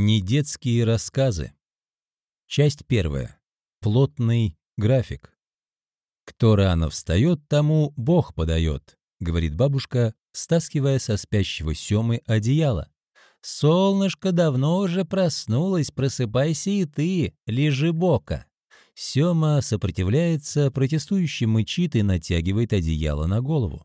Недетские рассказы. Часть первая. Плотный график. «Кто рано встает, тому Бог подает», — говорит бабушка, стаскивая со спящего Семы одеяло. «Солнышко давно уже проснулось, просыпайся и ты, лежи бока». Сема сопротивляется, протестующе мычит и натягивает одеяло на голову.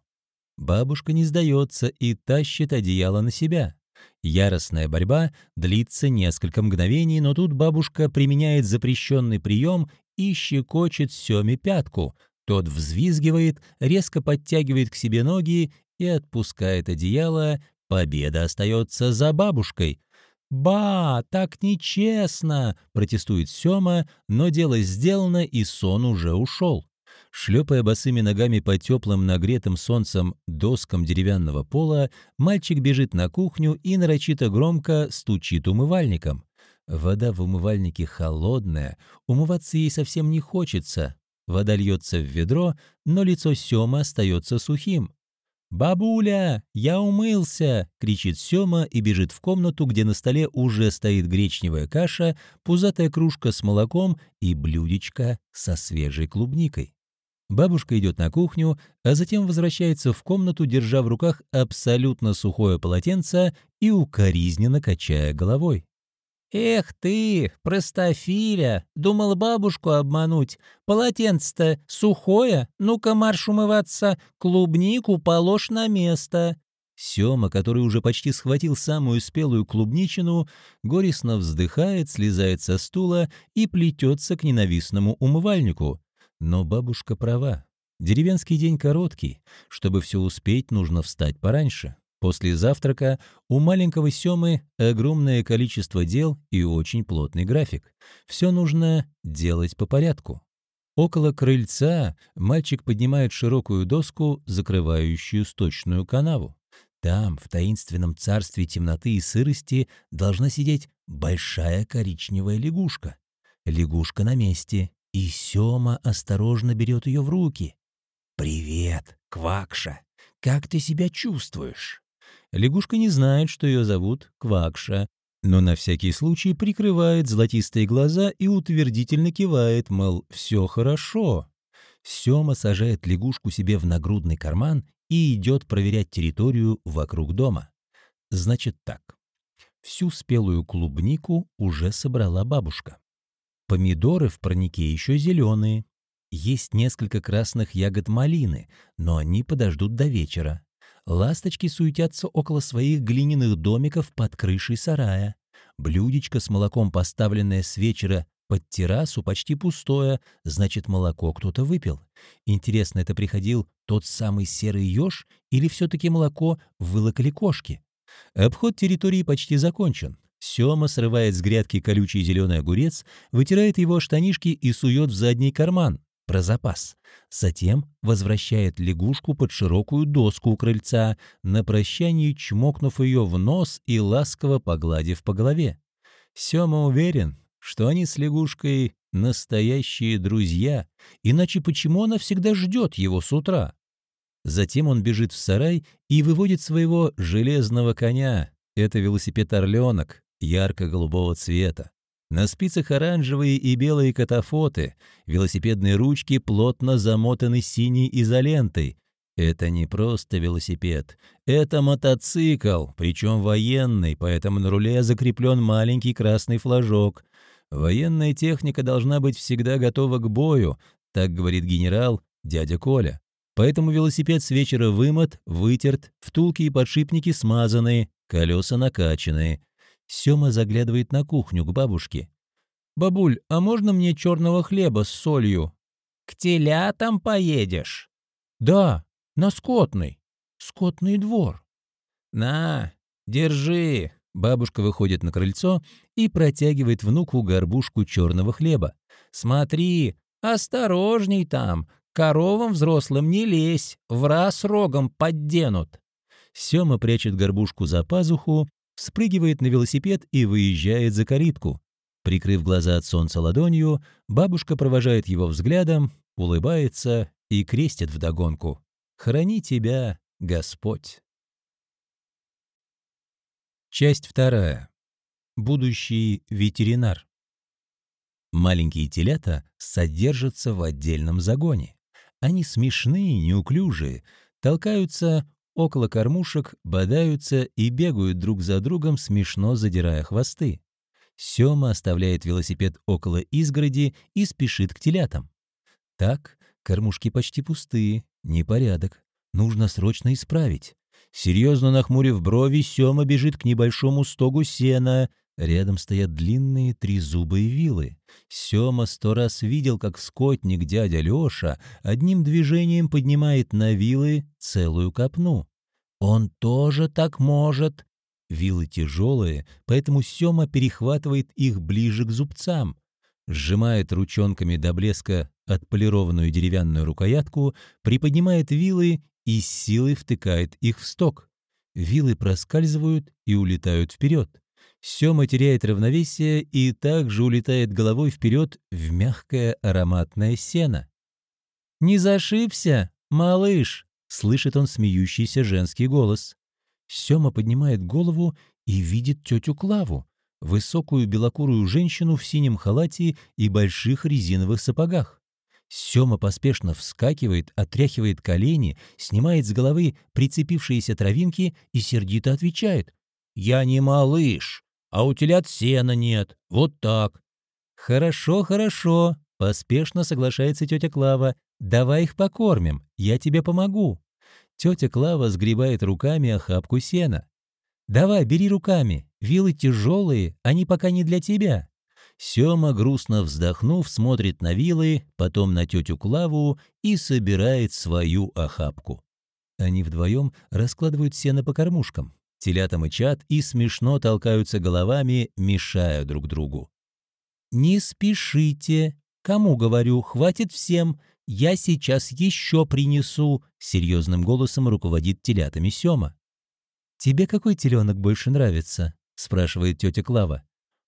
Бабушка не сдается и тащит одеяло на себя. Яростная борьба длится несколько мгновений, но тут бабушка применяет запрещенный прием и щекочет Семе пятку. Тот взвизгивает, резко подтягивает к себе ноги и отпускает одеяло. Победа остается за бабушкой. «Ба, так нечестно!» — протестует Сема, но дело сделано, и сон уже ушел. Шлепая босыми ногами по теплым, нагретым солнцем доскам деревянного пола, мальчик бежит на кухню и нарочито громко стучит умывальником. Вода в умывальнике холодная, умываться ей совсем не хочется. Вода льется в ведро, но лицо Сёмы остается сухим. «Бабуля, я умылся!» — кричит Сёма и бежит в комнату, где на столе уже стоит гречневая каша, пузатая кружка с молоком и блюдечко со свежей клубникой. Бабушка идет на кухню, а затем возвращается в комнату, держа в руках абсолютно сухое полотенце и укоризненно качая головой. «Эх ты, простофиля! Думал бабушку обмануть. Полотенце-то сухое, ну-ка марш умываться, клубнику положь на место». Сёма, который уже почти схватил самую спелую клубничину, горестно вздыхает, слезает со стула и плетется к ненавистному умывальнику. Но бабушка права. Деревенский день короткий. Чтобы все успеть, нужно встать пораньше. После завтрака у маленького Семы огромное количество дел и очень плотный график. Все нужно делать по порядку. Около крыльца мальчик поднимает широкую доску, закрывающую сточную канаву. Там, в таинственном царстве темноты и сырости, должна сидеть большая коричневая лягушка. Лягушка на месте, и Сёма осторожно берет ее в руки. «Привет, Квакша! Как ты себя чувствуешь?» Лягушка не знает, что ее зовут Квакша, но на всякий случай прикрывает золотистые глаза и утвердительно кивает, мол, все хорошо. Сёма сажает лягушку себе в нагрудный карман и идет проверять территорию вокруг дома. Значит так. Всю спелую клубнику уже собрала бабушка. Помидоры в парнике еще зеленые. Есть несколько красных ягод малины, но они подождут до вечера. Ласточки суетятся около своих глиняных домиков под крышей сарая. Блюдечко с молоком, поставленное с вечера под террасу, почти пустое, значит, молоко кто-то выпил. Интересно, это приходил тот самый серый еж или все-таки молоко вылокали кошки? Обход территории почти закончен. Сёма срывает с грядки колючий зеленый огурец, вытирает его штанишки и сует в задний карман. Про запас. Затем возвращает лягушку под широкую доску у крыльца, на прощание чмокнув ее в нос и ласково погладив по голове. Сёма уверен, что они с лягушкой настоящие друзья, иначе почему она всегда ждет его с утра? Затем он бежит в сарай и выводит своего железного коня. Это велосипед-орленок, ярко-голубого цвета. На спицах оранжевые и белые катафоты, велосипедные ручки плотно замотаны синей изолентой. Это не просто велосипед, это мотоцикл, причем военный, поэтому на руле закреплен маленький красный флажок. Военная техника должна быть всегда готова к бою, так говорит генерал дядя Коля. Поэтому велосипед с вечера вымот, вытерт, втулки и подшипники смазаны, колеса накачаны. Сёма заглядывает на кухню к бабушке. «Бабуль, а можно мне черного хлеба с солью?» «К телятам поедешь?» «Да, на скотный. Скотный двор». «На, держи». Бабушка выходит на крыльцо и протягивает внуку горбушку черного хлеба. «Смотри, осторожней там, коровам взрослым не лезь, в раз рогом подденут». Сёма прячет горбушку за пазуху спрыгивает на велосипед и выезжает за калитку. Прикрыв глаза от солнца ладонью, бабушка провожает его взглядом, улыбается и крестит вдогонку. «Храни тебя, Господь!» Часть вторая. будущий ветеринар. Маленькие телята содержатся в отдельном загоне. Они смешные, неуклюжие, толкаются около кормушек, бодаются и бегают друг за другом, смешно задирая хвосты. Сёма оставляет велосипед около изгороди и спешит к телятам. Так, кормушки почти пустые, непорядок. Нужно срочно исправить. Серьезно нахмурив брови, Сёма бежит к небольшому стогу сена. Рядом стоят длинные трезубые вилы. Сёма сто раз видел, как скотник дядя Лёша одним движением поднимает на вилы целую копну. Он тоже так может. Вилы тяжелые, поэтому Сёма перехватывает их ближе к зубцам. Сжимает ручонками до блеска отполированную деревянную рукоятку, приподнимает вилы и силой втыкает их в сток. Вилы проскальзывают и улетают вперед. Сёма теряет равновесие и также улетает головой вперед в мягкое ароматное сено. «Не зашибся, малыш!» — слышит он смеющийся женский голос. Сёма поднимает голову и видит тетю Клаву, высокую белокурую женщину в синем халате и больших резиновых сапогах. Сёма поспешно вскакивает, отряхивает колени, снимает с головы прицепившиеся травинки и сердито отвечает. «Я не малыш, а у телят сена нет. Вот так». «Хорошо, хорошо», — поспешно соглашается тетя Клава. «Давай их покормим, я тебе помогу». Тетя Клава сгребает руками охапку сена. «Давай, бери руками, вилы тяжелые, они пока не для тебя». Сёма, грустно вздохнув, смотрит на вилы, потом на тетю Клаву и собирает свою охапку. Они вдвоем раскладывают сено по кормушкам. Телята мычат и смешно толкаются головами, мешая друг другу. «Не спешите. Кому говорю, хватит всем. Я сейчас еще принесу», — серьезным голосом руководит телятами Сёма. «Тебе какой теленок больше нравится?» — спрашивает тетя Клава.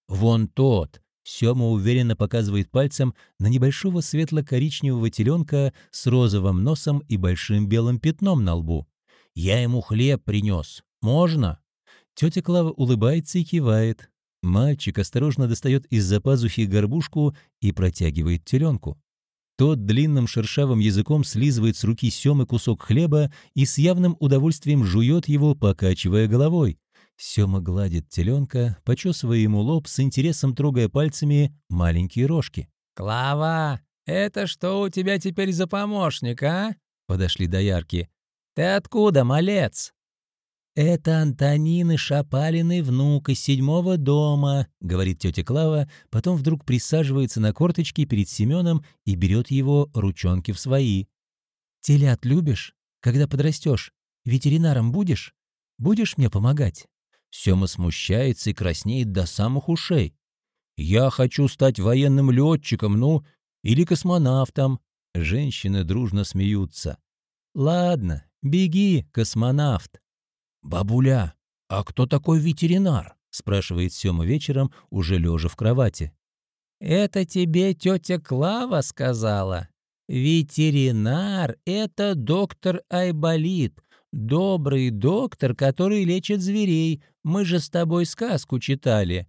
«Вон тот. Сёма уверенно показывает пальцем на небольшого светло-коричневого теленка с розовым носом и большим белым пятном на лбу. «Я ему хлеб принес. Можно?» Тетя Клава улыбается и кивает. Мальчик осторожно достает из-за пазухи горбушку и протягивает теленку. Тот длинным шершавым языком слизывает с руки Семы кусок хлеба и с явным удовольствием жует его, покачивая головой. Сёма гладит теленка, почесывая ему лоб, с интересом трогая пальцами маленькие рожки. «Клава, это что у тебя теперь за помощник, а?» Подошли доярки. «Ты откуда, малец?» «Это Антонины Шапалиной внук из седьмого дома», — говорит тетя Клава, потом вдруг присаживается на корточки перед Семеном и берет его ручонки в свои. «Телят любишь? Когда подрастешь? Ветеринаром будешь? Будешь мне помогать?» Сема смущается и краснеет до самых ушей. «Я хочу стать военным летчиком, ну, или космонавтом». Женщины дружно смеются. «Ладно, беги, космонавт». «Бабуля, а кто такой ветеринар?» спрашивает Сема вечером, уже лежа в кровати. «Это тебе тетя Клава сказала. Ветеринар — это доктор Айболит, добрый доктор, который лечит зверей, мы же с тобой сказку читали».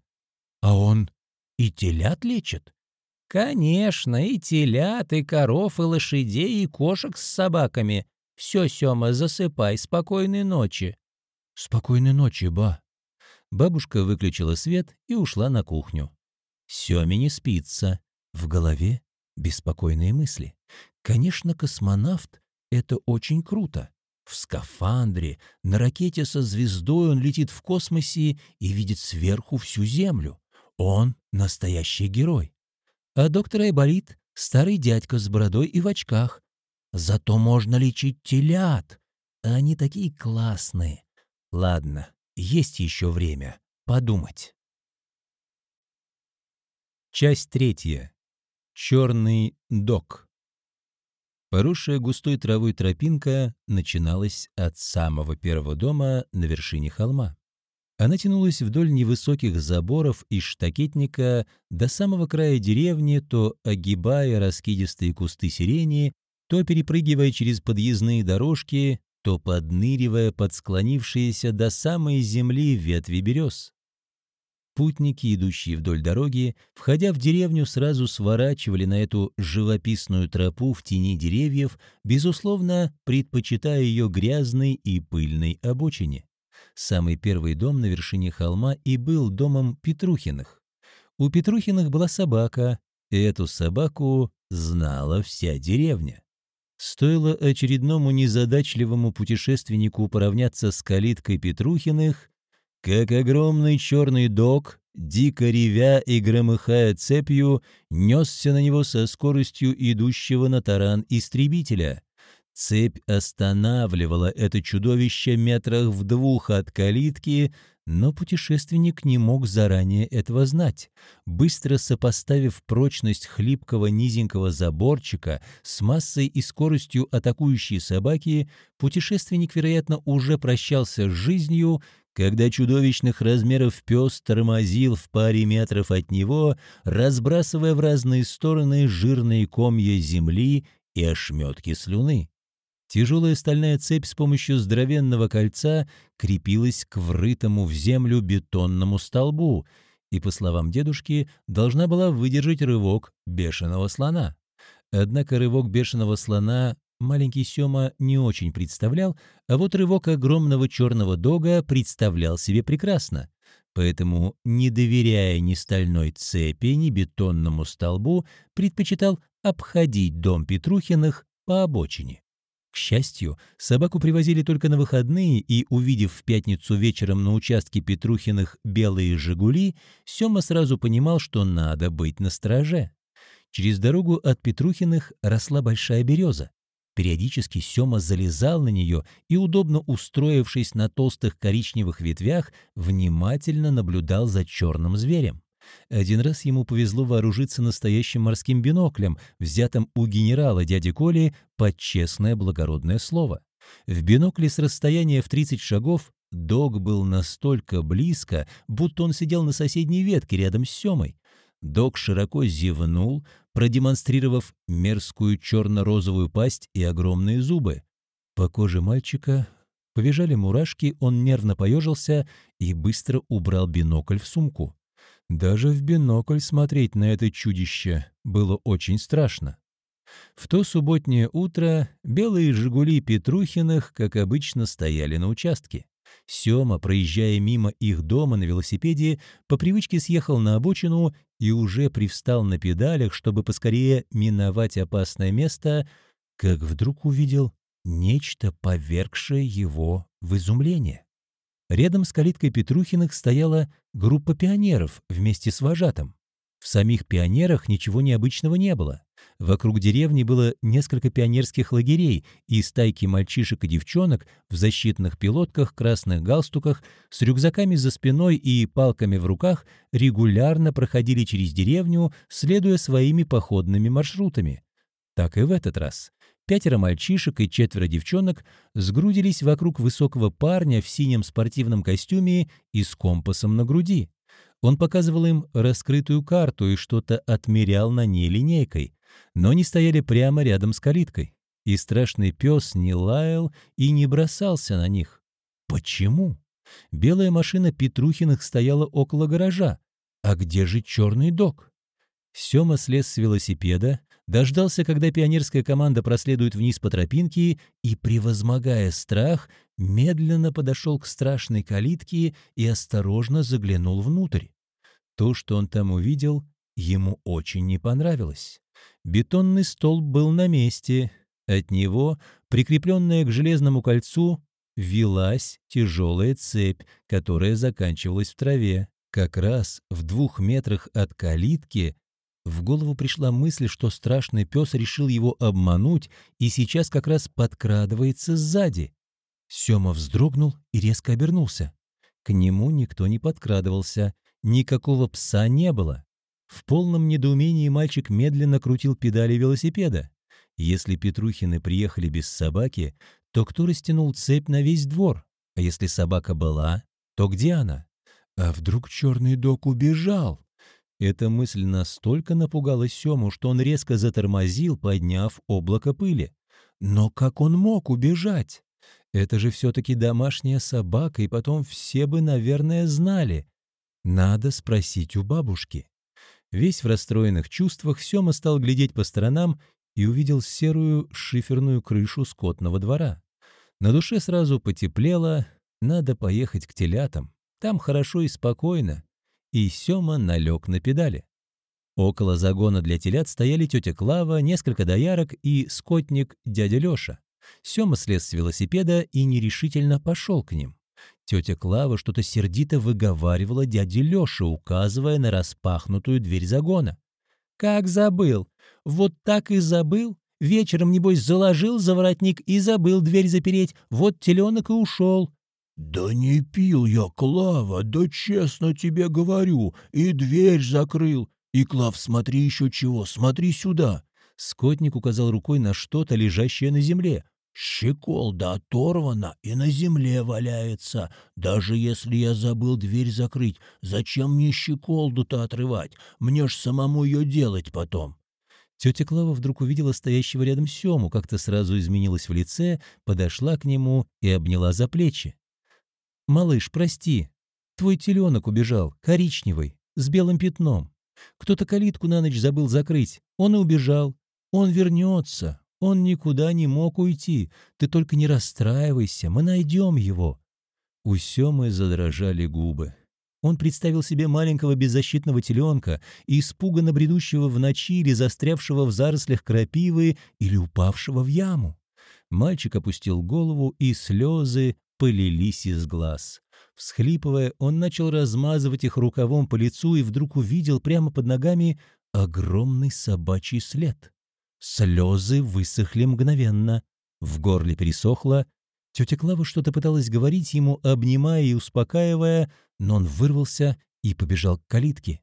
«А он и телят лечит?» «Конечно, и телят, и коров, и лошадей, и кошек с собаками. Все, Сёма, засыпай, спокойной ночи». «Спокойной ночи, ба». Бабушка выключила свет и ушла на кухню. Сёме не спится. В голове беспокойные мысли. Конечно, космонавт — это очень круто. В скафандре, на ракете со звездой он летит в космосе и видит сверху всю Землю. Он настоящий герой. А доктор Айболит — старый дядька с бородой и в очках. Зато можно лечить телят. Они такие классные. Ладно, есть еще время подумать. Часть третья. Черный док. Поросшая густой травой тропинка начиналась от самого первого дома на вершине холма. Она тянулась вдоль невысоких заборов из штакетника до самого края деревни, то огибая раскидистые кусты сирени, то перепрыгивая через подъездные дорожки, то подныривая под склонившиеся до самой земли ветви берез. Путники, идущие вдоль дороги, входя в деревню, сразу сворачивали на эту живописную тропу в тени деревьев, безусловно, предпочитая ее грязной и пыльной обочине. Самый первый дом на вершине холма и был домом Петрухиных. У Петрухиных была собака, и эту собаку знала вся деревня. Стоило очередному незадачливому путешественнику поравняться с калиткой Петрухиных, как огромный черный дог, дико ревя и громыхая цепью, несся на него со скоростью идущего на таран истребителя. Цепь останавливала это чудовище метрах в двух от калитки, но путешественник не мог заранее этого знать. Быстро сопоставив прочность хлипкого низенького заборчика с массой и скоростью атакующей собаки, путешественник, вероятно, уже прощался с жизнью, когда чудовищных размеров пес тормозил в паре метров от него, разбрасывая в разные стороны жирные комья земли и ошметки слюны. Тяжелая стальная цепь с помощью здоровенного кольца крепилась к врытому в землю бетонному столбу и, по словам дедушки, должна была выдержать рывок бешеного слона. Однако рывок бешеного слона маленький Сёма не очень представлял, а вот рывок огромного черного дога представлял себе прекрасно. Поэтому, не доверяя ни стальной цепи, ни бетонному столбу, предпочитал обходить дом Петрухиных по обочине. К счастью, собаку привозили только на выходные, и, увидев в пятницу вечером на участке Петрухиных белые «Жигули», Сёма сразу понимал, что надо быть на страже. Через дорогу от Петрухиных росла большая береза. Периодически Сёма залезал на нее и, удобно устроившись на толстых коричневых ветвях, внимательно наблюдал за черным зверем. Один раз ему повезло вооружиться настоящим морским биноклем, взятым у генерала дяди Коли под честное благородное слово. В бинокле с расстояния в 30 шагов дог был настолько близко, будто он сидел на соседней ветке рядом с Семой. Дог широко зевнул, продемонстрировав мерзкую черно-розовую пасть и огромные зубы. По коже мальчика побежали мурашки, он нервно поежился и быстро убрал бинокль в сумку. Даже в бинокль смотреть на это чудище было очень страшно. В то субботнее утро белые «Жигули» Петрухиных, как обычно, стояли на участке. Сёма, проезжая мимо их дома на велосипеде, по привычке съехал на обочину и уже привстал на педалях, чтобы поскорее миновать опасное место, как вдруг увидел нечто, повергшее его в изумление. Рядом с калиткой Петрухиных стояла группа пионеров вместе с вожатым. В самих пионерах ничего необычного не было. Вокруг деревни было несколько пионерских лагерей и стайки мальчишек и девчонок в защитных пилотках, красных галстуках, с рюкзаками за спиной и палками в руках регулярно проходили через деревню, следуя своими походными маршрутами. Так и в этот раз. Пятеро мальчишек и четверо девчонок сгрудились вокруг высокого парня в синем спортивном костюме и с компасом на груди. Он показывал им раскрытую карту и что-то отмерял на ней линейкой, но они стояли прямо рядом с калиткой. И страшный пес не лаял и не бросался на них. Почему? Белая машина Петрухиных стояла около гаража. А где же черный док? Сема слез с велосипеда, дождался, когда пионерская команда проследует вниз по тропинке и, превозмогая страх, медленно подошел к страшной калитке и осторожно заглянул внутрь. То, что он там увидел, ему очень не понравилось. Бетонный столб был на месте. От него, прикрепленная к железному кольцу, велась тяжелая цепь, которая заканчивалась в траве. Как раз в двух метрах от калитки в голову пришла мысль, что страшный пес решил его обмануть и сейчас как раз подкрадывается сзади. Сема вздрогнул и резко обернулся. К нему никто не подкрадывался, никакого пса не было. В полном недоумении мальчик медленно крутил педали велосипеда. Если Петрухины приехали без собаки, то кто растянул цепь на весь двор? А если собака была, то где она? А вдруг черный док убежал? Эта мысль настолько напугала Сему, что он резко затормозил, подняв облако пыли. Но как он мог убежать? Это же все-таки домашняя собака, и потом все бы, наверное, знали. Надо спросить у бабушки. Весь в расстроенных чувствах, Сёма стал глядеть по сторонам и увидел серую шиферную крышу скотного двора. На душе сразу потеплело, надо поехать к телятам. Там хорошо и спокойно. И Сёма налег на педали. Около загона для телят стояли тетя Клава, несколько доярок и скотник дядя Лёша. Сёма слез с велосипеда и нерешительно пошел к ним. Тетя Клава что-то сердито выговаривала дяде Лёше, указывая на распахнутую дверь загона. «Как забыл! Вот так и забыл! Вечером, небось, заложил за воротник и забыл дверь запереть. Вот теленок и ушел!» «Да не пил я, Клава, да честно тебе говорю, и дверь закрыл. И, Клав, смотри еще чего, смотри сюда!» Скотник указал рукой на что-то, лежащее на земле. Щеколда оторвана и на земле валяется. Даже если я забыл дверь закрыть, зачем мне щеколду-то отрывать? Мне ж самому ее делать потом. Тетя Клава вдруг увидела стоящего рядом Сему, как-то сразу изменилась в лице, подошла к нему и обняла за плечи. «Малыш, прости, твой теленок убежал, коричневый, с белым пятном. Кто-то калитку на ночь забыл закрыть, он и убежал. Он вернется, он никуда не мог уйти. Ты только не расстраивайся, мы найдем его». У Семы задрожали губы. Он представил себе маленького беззащитного теленка, испуганно бредущего в ночи или застрявшего в зарослях крапивы или упавшего в яму. Мальчик опустил голову, и слезы полились из глаз. Всхлипывая, он начал размазывать их рукавом по лицу и вдруг увидел прямо под ногами огромный собачий след. Слезы высохли мгновенно. В горле пересохло. Тетя Клава что-то пыталась говорить ему, обнимая и успокаивая, но он вырвался и побежал к калитке.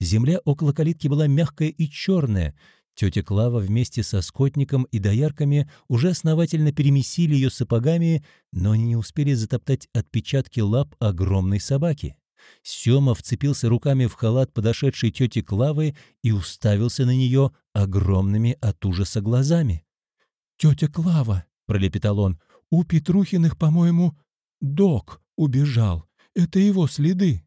Земля около калитки была мягкая и черная. Тетя Клава вместе со скотником и доярками уже основательно перемесили ее сапогами, но они не успели затоптать отпечатки лап огромной собаки. Сема вцепился руками в халат подошедшей тети Клавы и уставился на нее огромными от ужаса глазами. «Тетя Клава», — пролепетал он, — «у Петрухиных, по-моему, док убежал. Это его следы».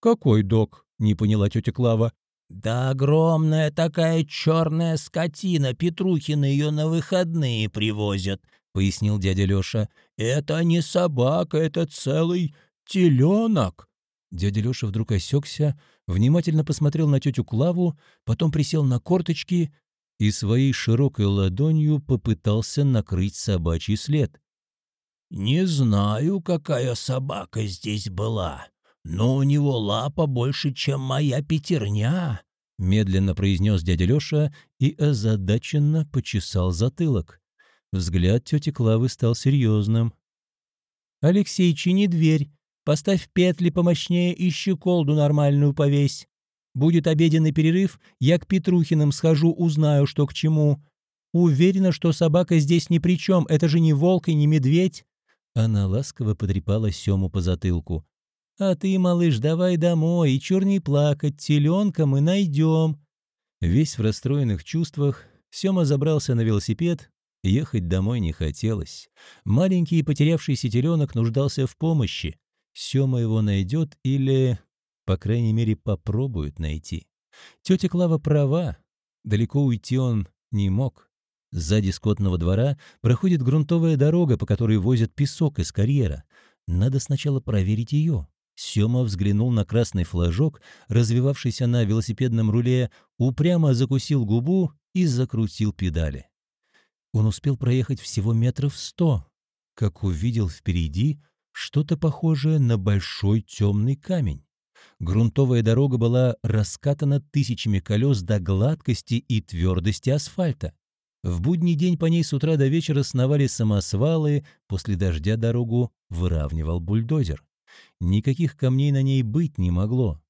«Какой док?» — не поняла тетя Клава. «Да огромная такая черная скотина, Петрухины ее на выходные привозят», — пояснил дядя Леша. «Это не собака, это целый теленок». Дядя Леша вдруг осекся, внимательно посмотрел на тетю Клаву, потом присел на корточки и своей широкой ладонью попытался накрыть собачий след. «Не знаю, какая собака здесь была, но у него лапа больше, чем моя пятерня», — медленно произнес дядя Леша и озадаченно почесал затылок. Взгляд тети Клавы стал серьезным. «Алексей, чини дверь!» Поставь петли помощнее и щеколду нормальную повесь. Будет обеденный перерыв, я к Петрухиным схожу, узнаю, что к чему. Уверена, что собака здесь ни при чем, это же не волк и не медведь». Она ласково потрепала Сему по затылку. «А ты, малыш, давай домой и чур плакать, теленка мы найдем». Весь в расстроенных чувствах, Сема забрался на велосипед, ехать домой не хотелось. Маленький потерявшийся теленок нуждался в помощи. Сёма его найдет или, по крайней мере, попробует найти. Тетя Клава права. Далеко уйти он не мог. Сзади скотного двора проходит грунтовая дорога, по которой возят песок из карьера. Надо сначала проверить ее. Сёма взглянул на красный флажок, развивавшийся на велосипедном руле, упрямо закусил губу и закрутил педали. Он успел проехать всего метров сто, как увидел впереди что-то похожее на большой темный камень. Грунтовая дорога была раскатана тысячами колес до гладкости и твердости асфальта. В будний день по ней с утра до вечера сновали самосвалы, после дождя дорогу выравнивал бульдозер. Никаких камней на ней быть не могло.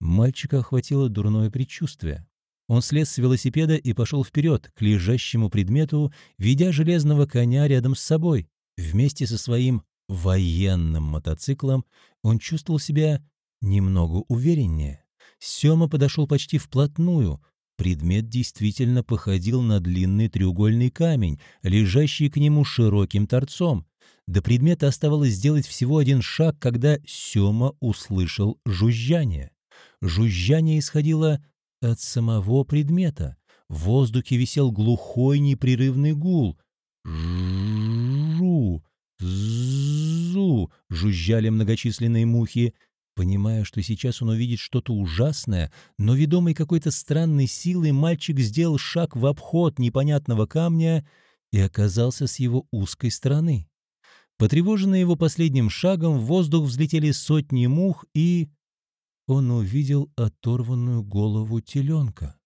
Мальчика охватило дурное предчувствие. Он слез с велосипеда и пошел вперед, к лежащему предмету, ведя железного коня рядом с собой. Вместе со своим военным мотоциклом, он чувствовал себя немного увереннее. Сёма подошел почти вплотную. Предмет действительно походил на длинный треугольный камень, лежащий к нему широким торцом. До предмета оставалось сделать всего один шаг, когда Сёма услышал жужжание. Жужжание исходило от самого предмета. В воздухе висел глухой непрерывный гул. «Жу! Зу!» — жужжали многочисленные мухи. Понимая, что сейчас он увидит что-то ужасное, но ведомый какой-то странной силой, мальчик сделал шаг в обход непонятного камня и оказался с его узкой стороны. Потревоженный его последним шагом, в воздух взлетели сотни мух, и... Он увидел оторванную голову теленка.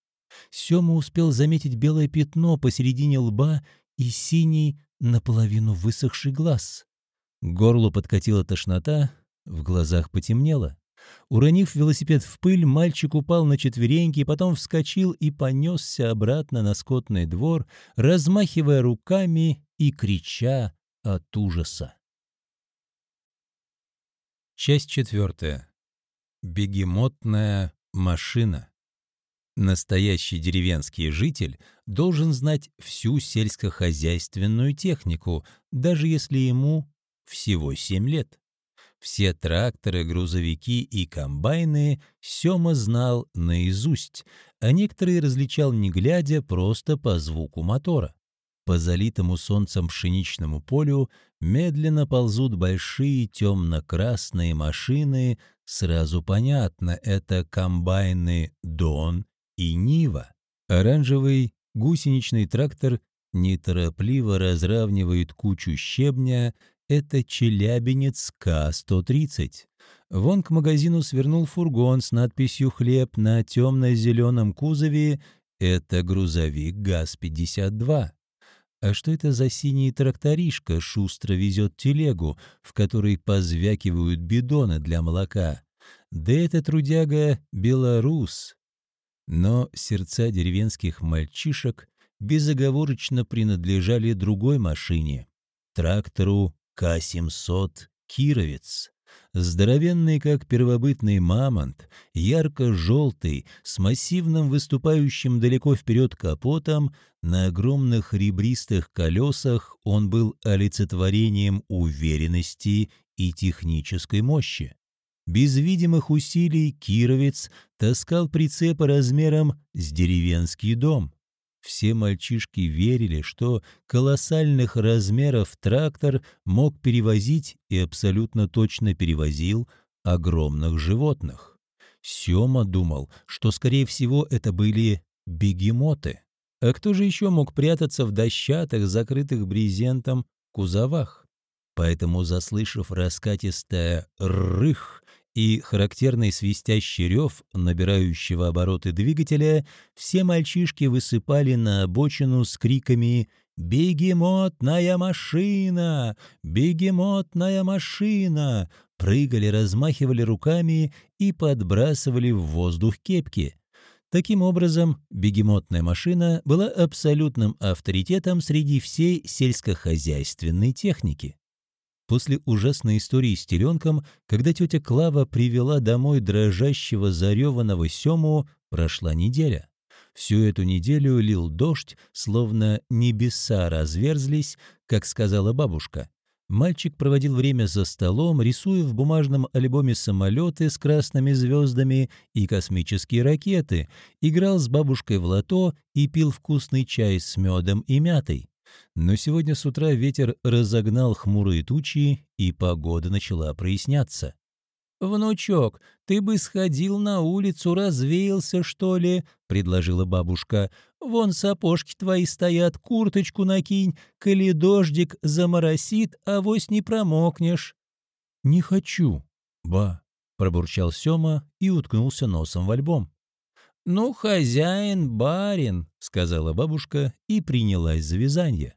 Сема успел заметить белое пятно посередине лба и синий, наполовину высохший глаз. К горлу подкатила тошнота, в глазах потемнело. Уронив велосипед в пыль, мальчик упал на четвереньки, потом вскочил и понесся обратно на скотный двор, размахивая руками и крича от ужаса. Часть четвертая. Бегемотная машина. Настоящий деревенский житель должен знать всю сельскохозяйственную технику, даже если ему всего 7 лет. Все тракторы, грузовики и комбайны Сёма знал наизусть, а некоторые различал не глядя, просто по звуку мотора. По залитому солнцем пшеничному полю медленно ползут большие темно-красные машины, сразу понятно, это комбайны «Дон» и «Нива». Оранжевый гусеничный трактор неторопливо разравнивает кучу щебня, это челябинец К-130. Вон к магазину свернул фургон с надписью «Хлеб» на темно-зеленом кузове. Это грузовик ГАЗ-52. А что это за синий тракторишка шустро везет телегу, в которой позвякивают бидоны для молока? Да это трудяга белорус. Но сердца деревенских мальчишек безоговорочно принадлежали другой машине — трактору к-700 «Кировец». Здоровенный, как первобытный мамонт, ярко-желтый, с массивным выступающим далеко вперед капотом, на огромных ребристых колесах он был олицетворением уверенности и технической мощи. Без видимых усилий Кировец таскал прицепы размером с деревенский дом. Все мальчишки верили, что колоссальных размеров трактор мог перевозить и абсолютно точно перевозил огромных животных. Сёма думал, что, скорее всего, это были бегемоты. А кто же еще мог прятаться в дощатых, закрытых брезентом кузовах? Поэтому, заслышав раскатистое «рых», и характерный свистящий рев, набирающего обороты двигателя, все мальчишки высыпали на обочину с криками «Бегемотная машина! Бегемотная машина!» прыгали, размахивали руками и подбрасывали в воздух кепки. Таким образом, бегемотная машина была абсолютным авторитетом среди всей сельскохозяйственной техники. После ужасной истории с теленком, когда тетя Клава привела домой дрожащего зареванного Сему, прошла неделя. Всю эту неделю лил дождь, словно небеса разверзлись, как сказала бабушка. Мальчик проводил время за столом, рисуя в бумажном альбоме самолеты с красными звездами и космические ракеты, играл с бабушкой в лото и пил вкусный чай с медом и мятой. Но сегодня с утра ветер разогнал хмурые тучи, и погода начала проясняться. «Внучок, ты бы сходил на улицу, развеялся, что ли?» — предложила бабушка. «Вон сапожки твои стоят, курточку накинь, коли дождик заморосит, авось не промокнешь». «Не хочу, ба», — пробурчал Сёма и уткнулся носом в альбом. «Ну, хозяин, барин», — сказала бабушка и принялась за вязание.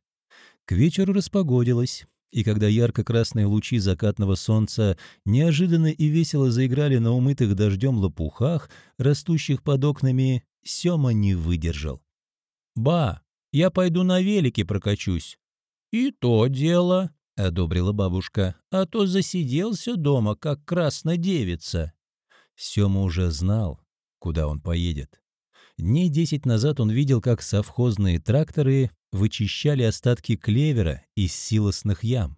К вечеру распогодилось, и когда ярко-красные лучи закатного солнца неожиданно и весело заиграли на умытых дождем лопухах, растущих под окнами, Сёма не выдержал. «Ба, я пойду на велике прокачусь». «И то дело», — одобрила бабушка, «а то засиделся дома, как красная девица». Сёма уже знал, куда он поедет. Дней десять назад он видел, как совхозные тракторы вычищали остатки клевера из силосных ям.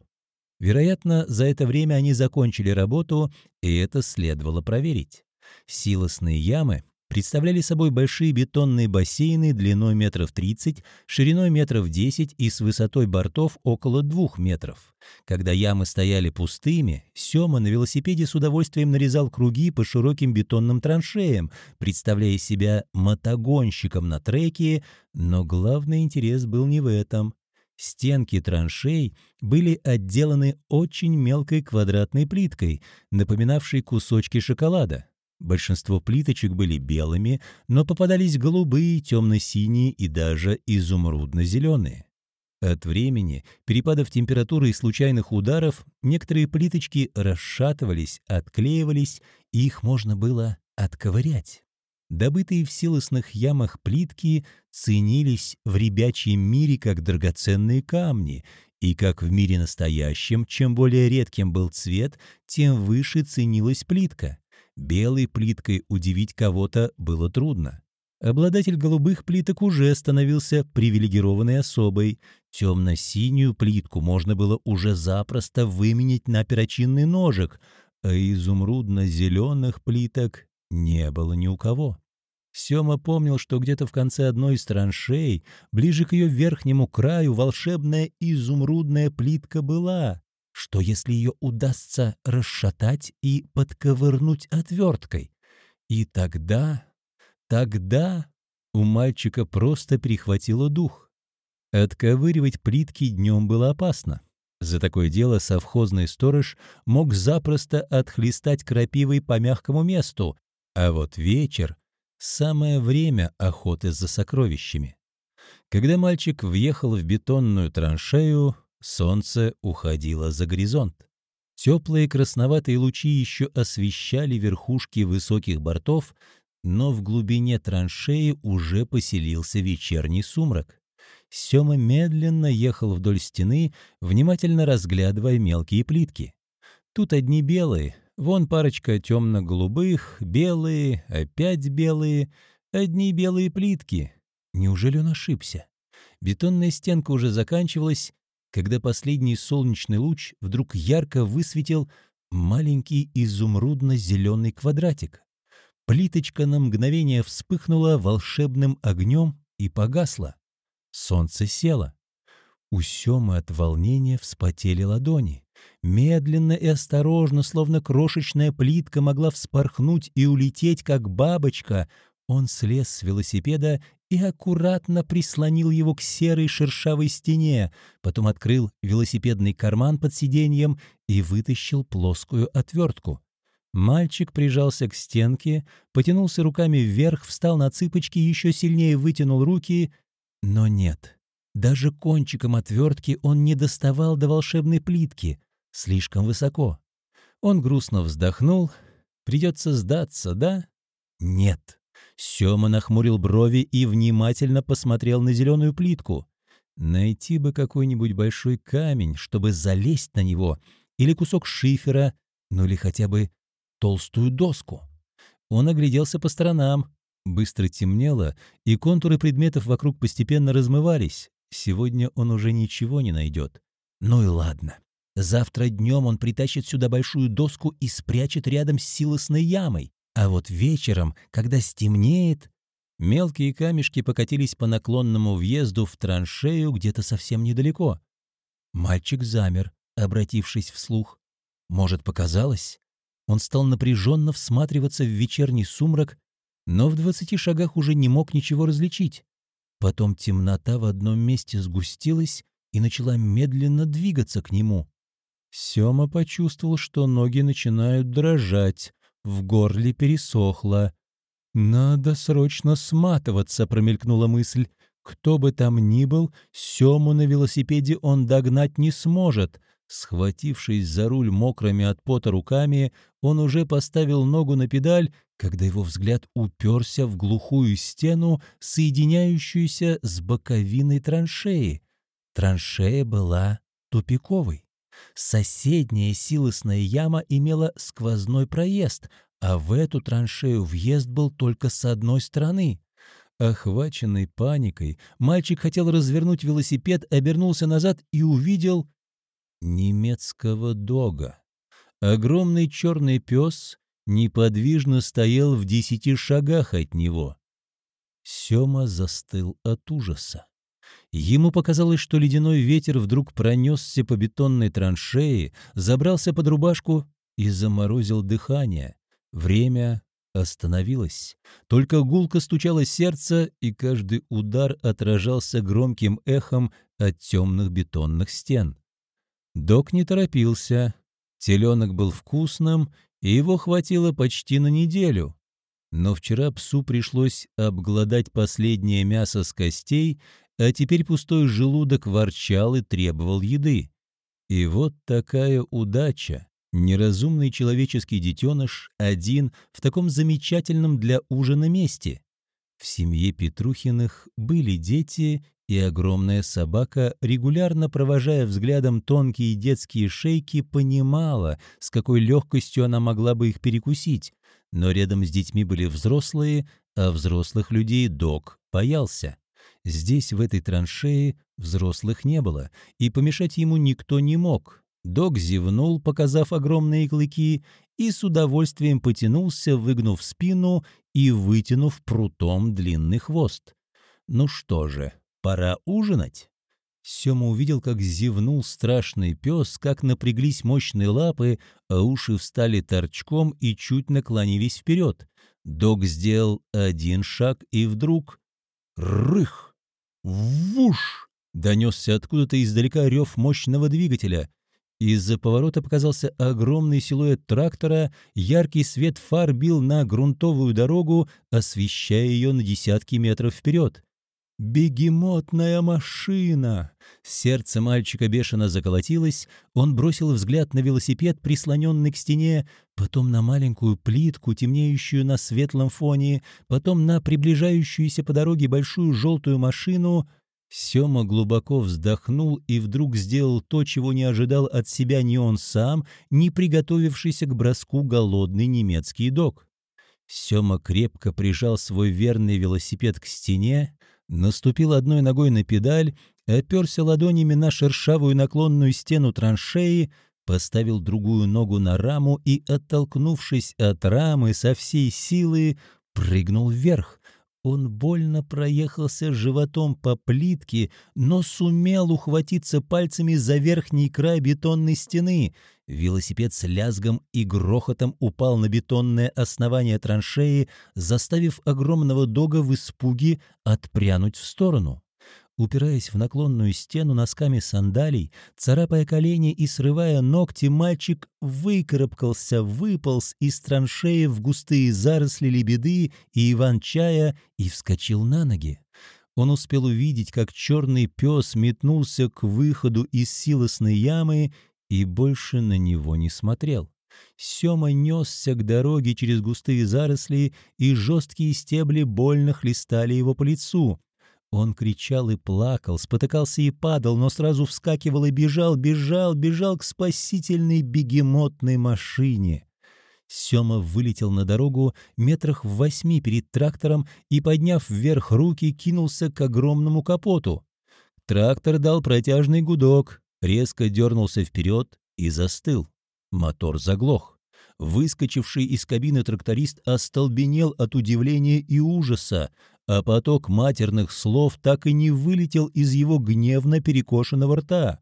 Вероятно, за это время они закончили работу, и это следовало проверить. Силосные ямы представляли собой большие бетонные бассейны длиной метров 30, шириной метров 10 и с высотой бортов около 2 метров. Когда ямы стояли пустыми, Сёма на велосипеде с удовольствием нарезал круги по широким бетонным траншеям, представляя себя мотогонщиком на треке, но главный интерес был не в этом. Стенки траншей были отделаны очень мелкой квадратной плиткой, напоминавшей кусочки шоколада. Большинство плиточек были белыми, но попадались голубые, темно-синие и даже изумрудно-зеленые. От времени, перепадов температуры и случайных ударов некоторые плиточки расшатывались, отклеивались, и их можно было отковырять. Добытые в силосных ямах плитки ценились в ребячьем мире как драгоценные камни, и как в мире настоящем, чем более редким был цвет, тем выше ценилась плитка. Белой плиткой удивить кого-то было трудно. Обладатель голубых плиток уже становился привилегированной особой. Темно-синюю плитку можно было уже запросто выменить на перочинный ножик, а изумрудно-зеленых плиток не было ни у кого. Сёма помнил, что где-то в конце одной из траншей, ближе к ее верхнему краю, волшебная изумрудная плитка была. Что, если ее удастся расшатать и подковырнуть отверткой? И тогда, тогда у мальчика просто перехватило дух. Отковыривать плитки днем было опасно. За такое дело совхозный сторож мог запросто отхлестать крапивой по мягкому месту, а вот вечер — самое время охоты за сокровищами. Когда мальчик въехал в бетонную траншею, Солнце уходило за горизонт. Теплые красноватые лучи еще освещали верхушки высоких бортов, но в глубине траншеи уже поселился вечерний сумрак. Сема медленно ехал вдоль стены, внимательно разглядывая мелкие плитки. Тут одни белые, вон парочка темно-голубых, белые, опять белые, одни белые плитки. Неужели он ошибся? Бетонная стенка уже заканчивалась, когда последний солнечный луч вдруг ярко высветил маленький изумрудно-зеленый квадратик. Плиточка на мгновение вспыхнула волшебным огнем и погасла. Солнце село. У Семы от волнения вспотели ладони. Медленно и осторожно, словно крошечная плитка могла вспорхнуть и улететь, как бабочка, он слез с велосипеда и аккуратно прислонил его к серой шершавой стене, потом открыл велосипедный карман под сиденьем и вытащил плоскую отвертку. Мальчик прижался к стенке, потянулся руками вверх, встал на цыпочки, еще сильнее вытянул руки, но нет. Даже кончиком отвертки он не доставал до волшебной плитки, слишком высоко. Он грустно вздохнул. «Придется сдаться, да?» «Нет». Сёма нахмурил брови и внимательно посмотрел на зеленую плитку. Найти бы какой-нибудь большой камень, чтобы залезть на него, или кусок шифера, ну или хотя бы толстую доску. Он огляделся по сторонам. Быстро темнело, и контуры предметов вокруг постепенно размывались. Сегодня он уже ничего не найдет. Ну и ладно. Завтра днем он притащит сюда большую доску и спрячет рядом с силосной ямой. А вот вечером, когда стемнеет, мелкие камешки покатились по наклонному въезду в траншею где-то совсем недалеко. Мальчик замер, обратившись вслух. Может, показалось? Он стал напряженно всматриваться в вечерний сумрак, но в двадцати шагах уже не мог ничего различить. Потом темнота в одном месте сгустилась и начала медленно двигаться к нему. Сёма почувствовал, что ноги начинают дрожать, в горле пересохло. «Надо срочно сматываться», — промелькнула мысль. «Кто бы там ни был, Сему на велосипеде он догнать не сможет». Схватившись за руль мокрыми от пота руками, он уже поставил ногу на педаль, когда его взгляд уперся в глухую стену, соединяющуюся с боковиной траншеи. Траншея была тупиковой. Соседняя силосная яма имела сквозной проезд, а в эту траншею въезд был только с одной стороны. Охваченный паникой, мальчик хотел развернуть велосипед, обернулся назад и увидел немецкого дога. Огромный черный пес неподвижно стоял в десяти шагах от него. Сема застыл от ужаса. Ему показалось, что ледяной ветер вдруг пронесся по бетонной траншеи, забрался под рубашку и заморозил дыхание. Время остановилось. Только гулко стучало сердце, и каждый удар отражался громким эхом от темных бетонных стен. Док не торопился. Теленок был вкусным, и его хватило почти на неделю. Но вчера псу пришлось обглодать последнее мясо с костей, а теперь пустой желудок ворчал и требовал еды. И вот такая удача. Неразумный человеческий детеныш один в таком замечательном для ужина месте. В семье Петрухиных были дети, и огромная собака, регулярно провожая взглядом тонкие детские шейки, понимала, с какой легкостью она могла бы их перекусить. Но рядом с детьми были взрослые, а взрослых людей док боялся. Здесь, в этой траншее, взрослых не было, и помешать ему никто не мог. Док зевнул, показав огромные клыки, и с удовольствием потянулся, выгнув спину и вытянув прутом длинный хвост. Ну что же, пора ужинать. Сема увидел, как зевнул страшный пес, как напряглись мощные лапы, а уши встали торчком и чуть наклонились вперед. Док сделал один шаг, и вдруг... Рых! Вуш! Донесся откуда-то издалека рев мощного двигателя. Из-за поворота показался огромный силуэт трактора, яркий свет фар бил на грунтовую дорогу, освещая ее на десятки метров вперед. «Бегемотная машина!» Сердце мальчика бешено заколотилось, он бросил взгляд на велосипед, прислоненный к стене, потом на маленькую плитку, темнеющую на светлом фоне, потом на приближающуюся по дороге большую желтую машину — Сема глубоко вздохнул и вдруг сделал то, чего не ожидал от себя ни он сам, ни приготовившийся к броску голодный немецкий дог. Сема крепко прижал свой верный велосипед к стене, наступил одной ногой на педаль, оперся ладонями на шершавую наклонную стену траншеи, поставил другую ногу на раму и, оттолкнувшись от рамы со всей силы, прыгнул вверх, он больно проехался животом по плитке, но сумел ухватиться пальцами за верхний край бетонной стены. Велосипед с лязгом и грохотом упал на бетонное основание траншеи, заставив огромного дога в испуге отпрянуть в сторону. Упираясь в наклонную стену носками сандалий, царапая колени и срывая ногти, мальчик выкарабкался, выполз из траншеи в густые заросли лебеды и иван-чая и вскочил на ноги. Он успел увидеть, как черный пес метнулся к выходу из силосной ямы и больше на него не смотрел. Сема несся к дороге через густые заросли, и жесткие стебли больно хлестали его по лицу. Он кричал и плакал, спотыкался и падал, но сразу вскакивал и бежал, бежал, бежал к спасительной бегемотной машине. Сема вылетел на дорогу метрах в восьми перед трактором и, подняв вверх руки, кинулся к огромному капоту. Трактор дал протяжный гудок, резко дернулся вперед и застыл. Мотор заглох. Выскочивший из кабины тракторист остолбенел от удивления и ужаса а поток матерных слов так и не вылетел из его гневно перекошенного рта.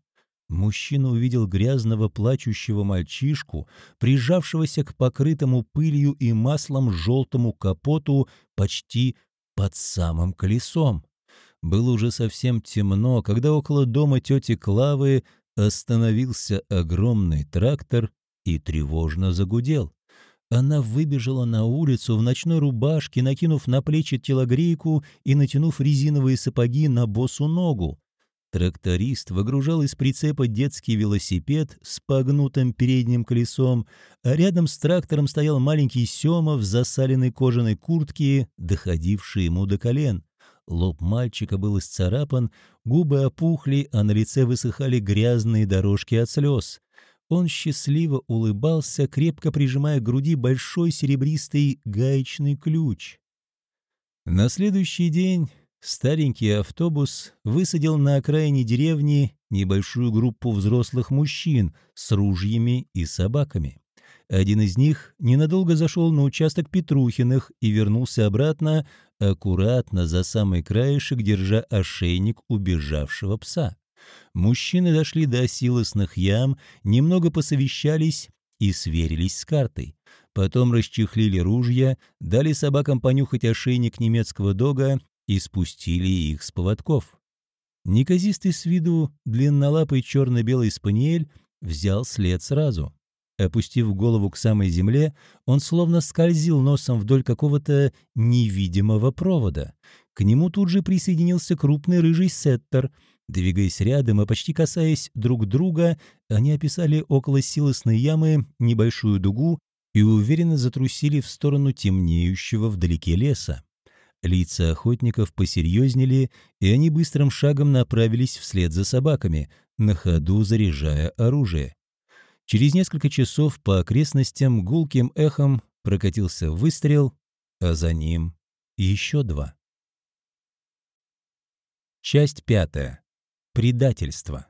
Мужчина увидел грязного плачущего мальчишку, прижавшегося к покрытому пылью и маслом желтому капоту почти под самым колесом. Было уже совсем темно, когда около дома тети Клавы остановился огромный трактор и тревожно загудел. Она выбежала на улицу в ночной рубашке, накинув на плечи телогрейку и натянув резиновые сапоги на босу ногу. Тракторист выгружал из прицепа детский велосипед с погнутым передним колесом, а рядом с трактором стоял маленький Сема в засаленной кожаной куртке, доходившей ему до колен. Лоб мальчика был исцарапан, губы опухли, а на лице высыхали грязные дорожки от слез. Он счастливо улыбался, крепко прижимая к груди большой серебристый гаечный ключ. На следующий день старенький автобус высадил на окраине деревни небольшую группу взрослых мужчин с ружьями и собаками. Один из них ненадолго зашел на участок Петрухиных и вернулся обратно, аккуратно за самый краешек, держа ошейник убежавшего пса. Мужчины дошли до силосных ям, немного посовещались и сверились с картой. Потом расчехлили ружья, дали собакам понюхать ошейник немецкого дога и спустили их с поводков. Неказистый с виду длиннолапый черно-белый спаниель взял след сразу. Опустив голову к самой земле, он словно скользил носом вдоль какого-то невидимого провода. К нему тут же присоединился крупный рыжий сеттер. Двигаясь рядом и почти касаясь друг друга, они описали около силосной ямы небольшую дугу и уверенно затрусили в сторону темнеющего вдалеке леса. Лица охотников посерьезнели, и они быстрым шагом направились вслед за собаками, на ходу заряжая оружие. Через несколько часов по окрестностям гулким эхом прокатился выстрел, а за ним еще два. Часть пятая. Предательство.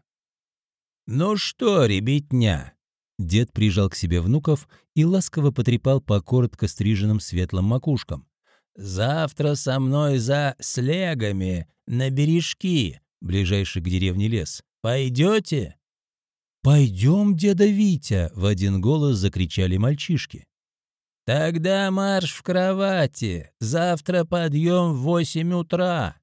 «Ну что, ребятня?» Дед прижал к себе внуков и ласково потрепал по коротко стриженным светлым макушкам. «Завтра со мной за слегами на бережки, ближайший к деревне лес. Пойдете?» «Пойдем, деда Витя!» — в один голос закричали мальчишки. «Тогда марш в кровати! Завтра подъем в восемь утра!»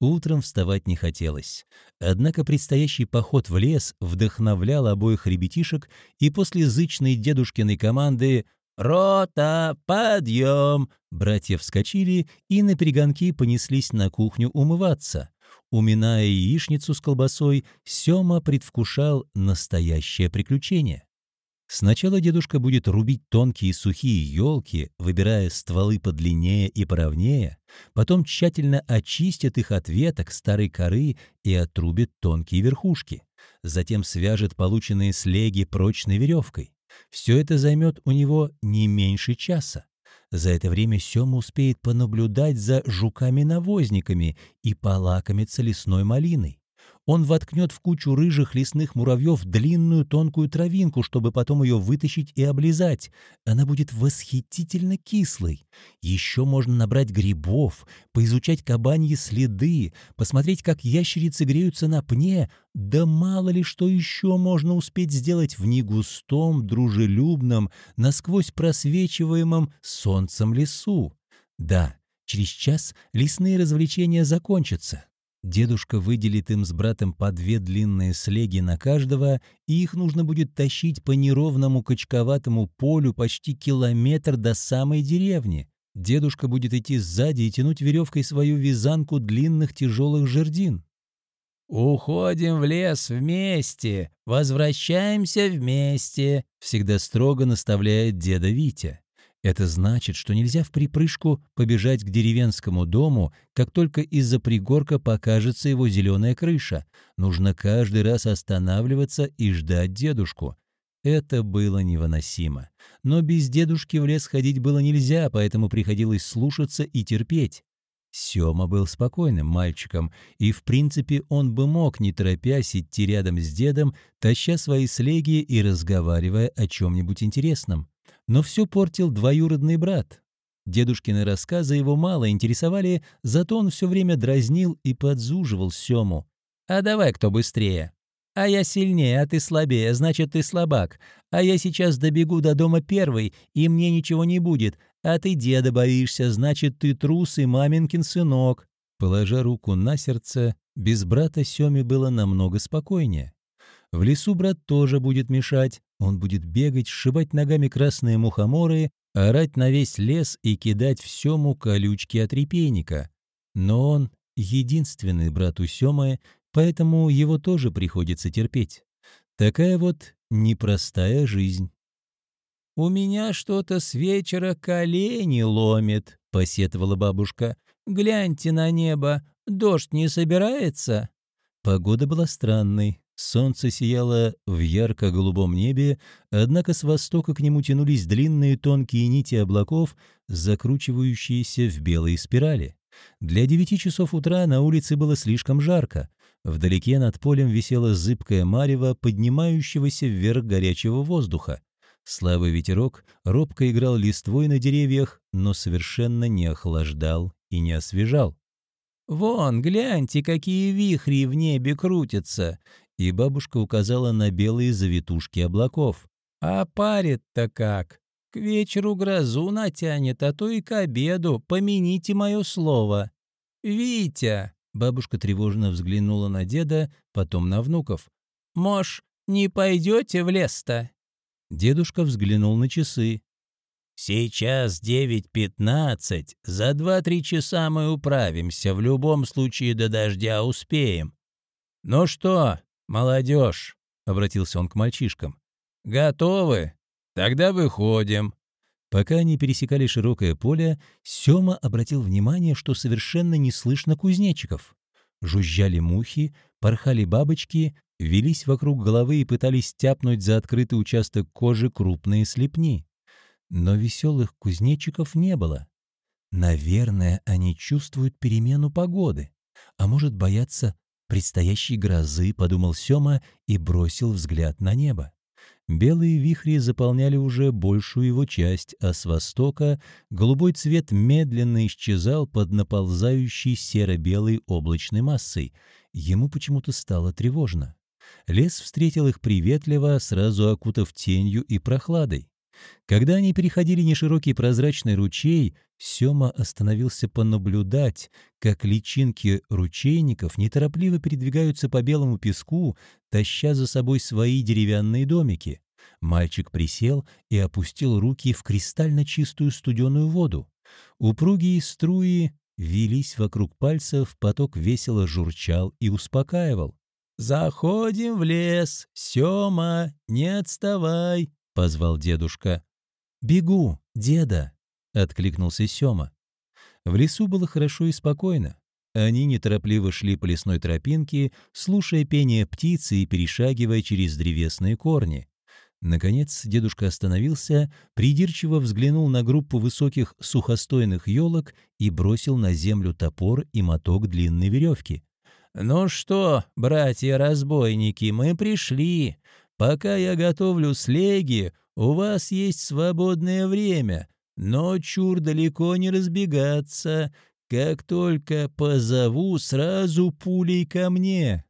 Утром вставать не хотелось. Однако предстоящий поход в лес вдохновлял обоих ребятишек, и после зычной дедушкиной команды «Рота, подъем!» братья вскочили и на перегонки понеслись на кухню умываться. Уминая яичницу с колбасой, Сёма предвкушал настоящее приключение. Сначала дедушка будет рубить тонкие сухие елки, выбирая стволы подлиннее и поровнее, потом тщательно очистит их от веток старой коры и отрубит тонкие верхушки. Затем свяжет полученные слеги прочной веревкой. Все это займет у него не меньше часа. За это время Сёма успеет понаблюдать за жуками-навозниками и полакомиться лесной малиной. Он воткнет в кучу рыжих лесных муравьев длинную тонкую травинку, чтобы потом ее вытащить и облизать. Она будет восхитительно кислой. Еще можно набрать грибов, поизучать кабаньи следы, посмотреть, как ящерицы греются на пне. Да мало ли что еще можно успеть сделать в негустом, дружелюбном, насквозь просвечиваемом солнцем лесу. Да, через час лесные развлечения закончатся. Дедушка выделит им с братом по две длинные слеги на каждого, и их нужно будет тащить по неровному качковатому полю почти километр до самой деревни. Дедушка будет идти сзади и тянуть веревкой свою вязанку длинных тяжелых жердин. «Уходим в лес вместе, возвращаемся вместе», всегда строго наставляет деда Витя. Это значит, что нельзя в припрыжку побежать к деревенскому дому, как только из-за пригорка покажется его зеленая крыша. Нужно каждый раз останавливаться и ждать дедушку. Это было невыносимо. Но без дедушки в лес ходить было нельзя, поэтому приходилось слушаться и терпеть. Сёма был спокойным мальчиком, и, в принципе, он бы мог, не торопясь, идти рядом с дедом, таща свои слеги и разговаривая о чем-нибудь интересном. Но все портил двоюродный брат. Дедушкины рассказы его мало интересовали, зато он все время дразнил и подзуживал Сему. «А давай кто быстрее?» «А я сильнее, а ты слабее, значит, ты слабак. А я сейчас добегу до дома первый, и мне ничего не будет. А ты деда боишься, значит, ты трус и маменькин сынок». Положа руку на сердце, без брата Семе было намного спокойнее. В лесу брат тоже будет мешать, он будет бегать, сшибать ногами красные мухоморы, орать на весь лес и кидать в Сему колючки от репейника. Но он единственный брат у Семы, поэтому его тоже приходится терпеть. Такая вот непростая жизнь. «У меня что-то с вечера колени ломит», — посетовала бабушка. «Гляньте на небо, дождь не собирается?» Погода была странной. Солнце сияло в ярко-голубом небе, однако с востока к нему тянулись длинные тонкие нити облаков, закручивающиеся в белые спирали. Для девяти часов утра на улице было слишком жарко. Вдалеке над полем висела зыбкая марево поднимающегося вверх горячего воздуха. Слабый ветерок робко играл листвой на деревьях, но совершенно не охлаждал и не освежал. «Вон, гляньте, какие вихри в небе крутятся!» И бабушка указала на белые завитушки облаков. «А парит-то как! К вечеру грозу натянет, а то и к обеду, помяните мое слово!» «Витя!» — бабушка тревожно взглянула на деда, потом на внуков. «Мож, не пойдете в лес-то?» Дедушка взглянул на часы. «Сейчас девять пятнадцать. За два-три часа мы управимся. В любом случае до дождя успеем». «Ну что, молодежь?» — обратился он к мальчишкам. «Готовы? Тогда выходим». Пока они пересекали широкое поле, Сёма обратил внимание, что совершенно не слышно кузнечиков. Жужжали мухи, порхали бабочки, велись вокруг головы и пытались тяпнуть за открытый участок кожи крупные слепни. Но веселых кузнечиков не было. Наверное, они чувствуют перемену погоды. А может, боятся предстоящей грозы, подумал Сёма и бросил взгляд на небо. Белые вихри заполняли уже большую его часть, а с востока голубой цвет медленно исчезал под наползающей серо-белой облачной массой. Ему почему-то стало тревожно. Лес встретил их приветливо, сразу окутав тенью и прохладой. Когда они переходили неширокий прозрачный ручей, Сёма остановился понаблюдать, как личинки ручейников неторопливо передвигаются по белому песку, таща за собой свои деревянные домики. Мальчик присел и опустил руки в кристально чистую студеную воду. Упругие струи вились вокруг пальцев, поток весело журчал и успокаивал. «Заходим в лес, Сёма, не отставай!» — позвал дедушка. «Бегу, деда!» — откликнулся Сёма. В лесу было хорошо и спокойно. Они неторопливо шли по лесной тропинке, слушая пение птицы и перешагивая через древесные корни. Наконец дедушка остановился, придирчиво взглянул на группу высоких сухостойных елок и бросил на землю топор и моток длинной веревки. «Ну что, братья-разбойники, мы пришли. Пока я готовлю слеги, у вас есть свободное время, но чур далеко не разбегаться. Как только позову, сразу пулей ко мне».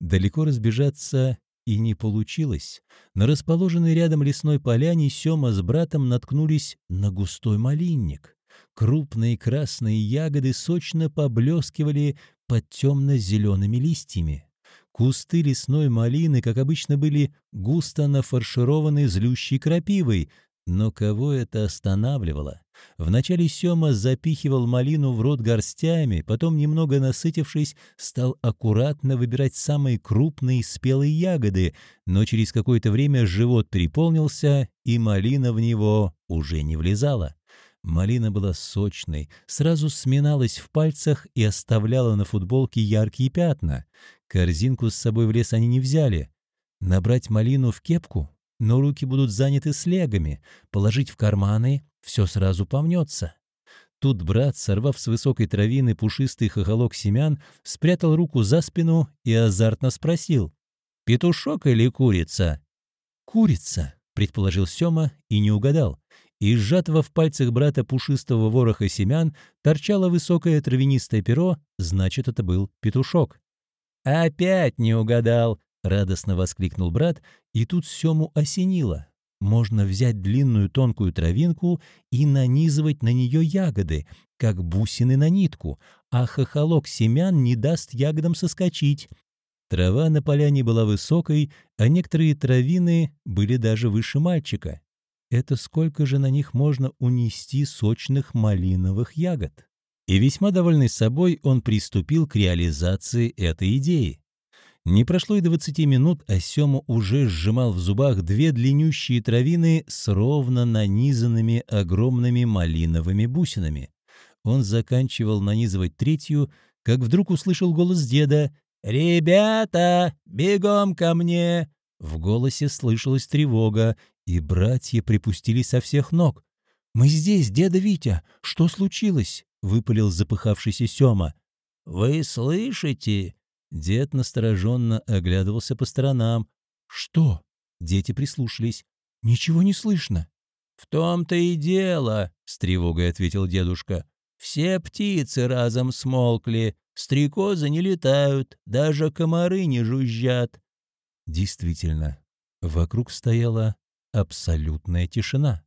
Далеко разбежаться и не получилось. На расположенной рядом лесной поляне Сёма с братом наткнулись на густой малинник. Крупные красные ягоды сочно поблескивали под темно-зелеными листьями. Кусты лесной малины, как обычно, были густо нафаршированы злющей крапивой, но кого это останавливало? Вначале Сёма запихивал малину в рот горстями, потом, немного насытившись, стал аккуратно выбирать самые крупные спелые ягоды, но через какое-то время живот переполнился, и малина в него уже не влезала. Малина была сочной, сразу сминалась в пальцах и оставляла на футболке яркие пятна. Корзинку с собой в лес они не взяли. Набрать малину в кепку? Но руки будут заняты слегами. Положить в карманы — все сразу помнется. Тут брат, сорвав с высокой травины пушистый хохолок семян, спрятал руку за спину и азартно спросил. «Петушок или курица?» «Курица», — предположил Сёма и не угадал. Из сжатого в пальцах брата пушистого вороха семян торчало высокое травянистое перо, значит, это был петушок. «Опять не угадал!» — радостно воскликнул брат, и тут Сему осенило. Можно взять длинную тонкую травинку и нанизывать на нее ягоды, как бусины на нитку, а хохолок семян не даст ягодам соскочить. Трава на поляне была высокой, а некоторые травины были даже выше мальчика. Это сколько же на них можно унести сочных малиновых ягод? И весьма довольный собой он приступил к реализации этой идеи. Не прошло и 20 минут, а Сёма уже сжимал в зубах две длиннющие травины с ровно нанизанными огромными малиновыми бусинами. Он заканчивал нанизывать третью, как вдруг услышал голос деда «Ребята, бегом ко мне!» В голосе слышалась тревога, и братья припустили со всех ног. «Мы здесь, деда Витя! Что случилось?» — выпалил запыхавшийся Сёма. «Вы слышите? Дед настороженно оглядывался по сторонам. «Что?» Дети прислушались. «Ничего не слышно». «В том-то и дело», — с тревогой ответил дедушка. «Все птицы разом смолкли, стрекозы не летают, даже комары не жужжат». Действительно, вокруг стояла абсолютная тишина.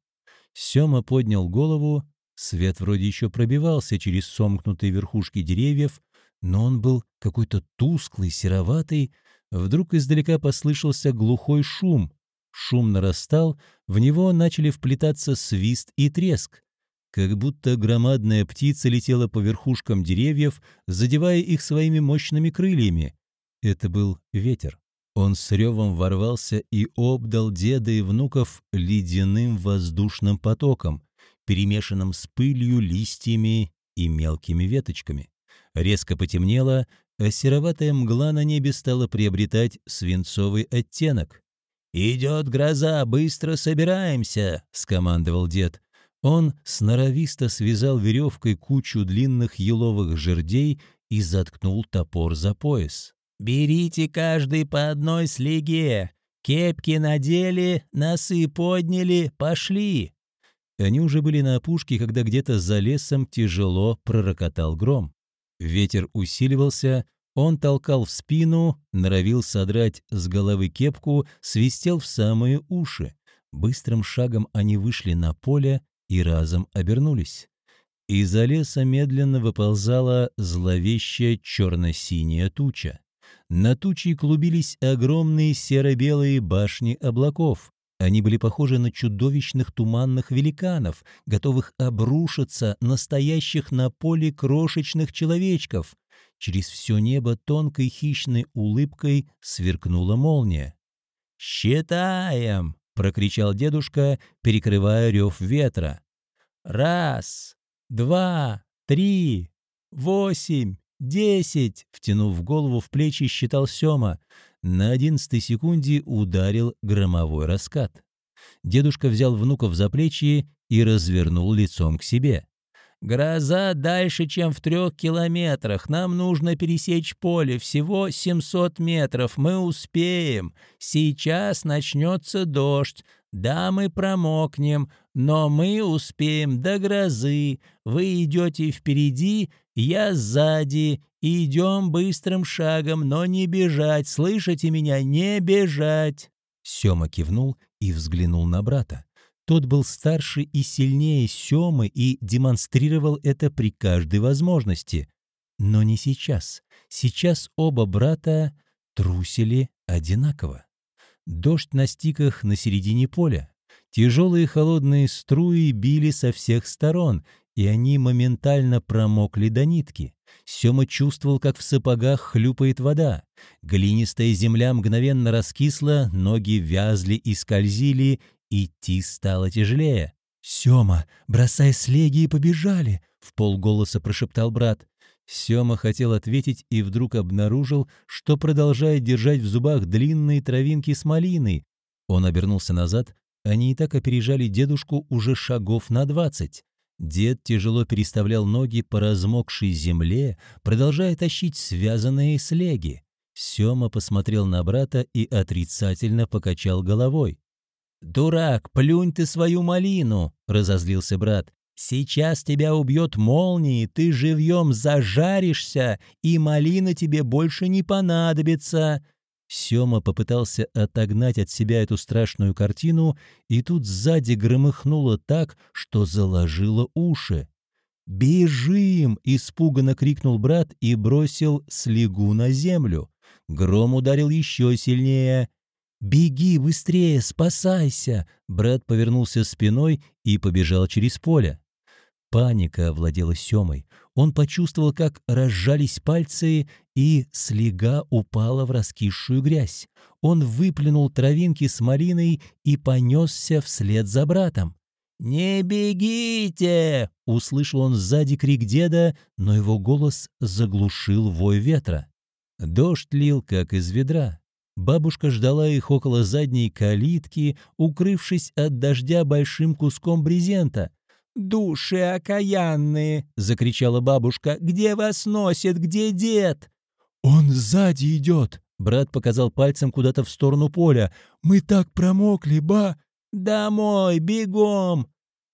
Сёма поднял голову, свет вроде еще пробивался через сомкнутые верхушки деревьев, но он был какой-то тусклый, сероватый. Вдруг издалека послышался глухой шум. Шум нарастал, в него начали вплетаться свист и треск. Как будто громадная птица летела по верхушкам деревьев, задевая их своими мощными крыльями. Это был ветер. Он с ревом ворвался и обдал деда и внуков ледяным воздушным потоком, перемешанным с пылью, листьями и мелкими веточками. Резко потемнело, а сероватая мгла на небе стала приобретать свинцовый оттенок. «Идет гроза, быстро собираемся!» — скомандовал дед. Он сноровисто связал веревкой кучу длинных еловых жердей и заткнул топор за пояс. «Берите каждый по одной слеге. Кепки надели, носы подняли, пошли!» Они уже были на опушке, когда где-то за лесом тяжело пророкотал гром. Ветер усиливался, он толкал в спину, норовил содрать с головы кепку, свистел в самые уши. Быстрым шагом они вышли на поле и разом обернулись. Из-за леса медленно выползала зловещая черно-синяя туча. На туче клубились огромные серо-белые башни облаков. Они были похожи на чудовищных туманных великанов, готовых обрушиться настоящих на поле крошечных человечков. Через все небо тонкой хищной улыбкой сверкнула молния. «Считаем!» — прокричал дедушка, перекрывая рев ветра. «Раз, два, три, восемь, десять!» — втянув голову в плечи, считал Сёма. На одиннадцатой секунде ударил громовой раскат. Дедушка взял внуков за плечи и развернул лицом к себе. «Гроза дальше, чем в трех километрах. Нам нужно пересечь поле. Всего 700 метров. Мы успеем. Сейчас начнется дождь. Да, мы промокнем, но мы успеем до грозы. Вы идете впереди, я сзади. Идем быстрым шагом, но не бежать. Слышите меня? Не бежать!» Сёма кивнул и взглянул на брата. Тот был старше и сильнее Сёмы и демонстрировал это при каждой возможности. Но не сейчас. Сейчас оба брата трусили одинаково. Дождь настиг их на середине поля. Тяжелые холодные струи били со всех сторон, и они моментально промокли до нитки. Сёма чувствовал, как в сапогах хлюпает вода. Глинистая земля мгновенно раскисла, ноги вязли и скользили, идти стало тяжелее. «Сёма, бросай слеги и побежали!» — в полголоса прошептал брат. Сёма хотел ответить и вдруг обнаружил, что продолжает держать в зубах длинные травинки с малиной. Он обернулся назад, они и так опережали дедушку уже шагов на двадцать. Дед тяжело переставлял ноги по размокшей земле, продолжая тащить связанные слеги. Сёма посмотрел на брата и отрицательно покачал головой. «Дурак, плюнь ты свою малину!» — разозлился брат. Сейчас тебя убьет молнией, ты живьем зажаришься, и малина тебе больше не понадобится». Сёма попытался отогнать от себя эту страшную картину, и тут сзади громыхнуло так, что заложило уши. «Бежим!» — испуганно крикнул брат и бросил слегу на землю. Гром ударил еще сильнее. «Беги быстрее, спасайся!» Брат повернулся спиной и побежал через поле. Паника овладела Семой. Он почувствовал, как разжались пальцы, и слега упала в раскисшую грязь. Он выплюнул травинки с малиной и понесся вслед за братом. «Не бегите!» — услышал он сзади крик деда, но его голос заглушил вой ветра. Дождь лил, как из ведра. Бабушка ждала их около задней калитки, укрывшись от дождя большим куском брезента. «Души окаянные!» — закричала бабушка. «Где вас носит? Где дед?» «Он сзади идет!» Брат показал пальцем куда-то в сторону поля. «Мы так промокли, ба!» «Домой, бегом!»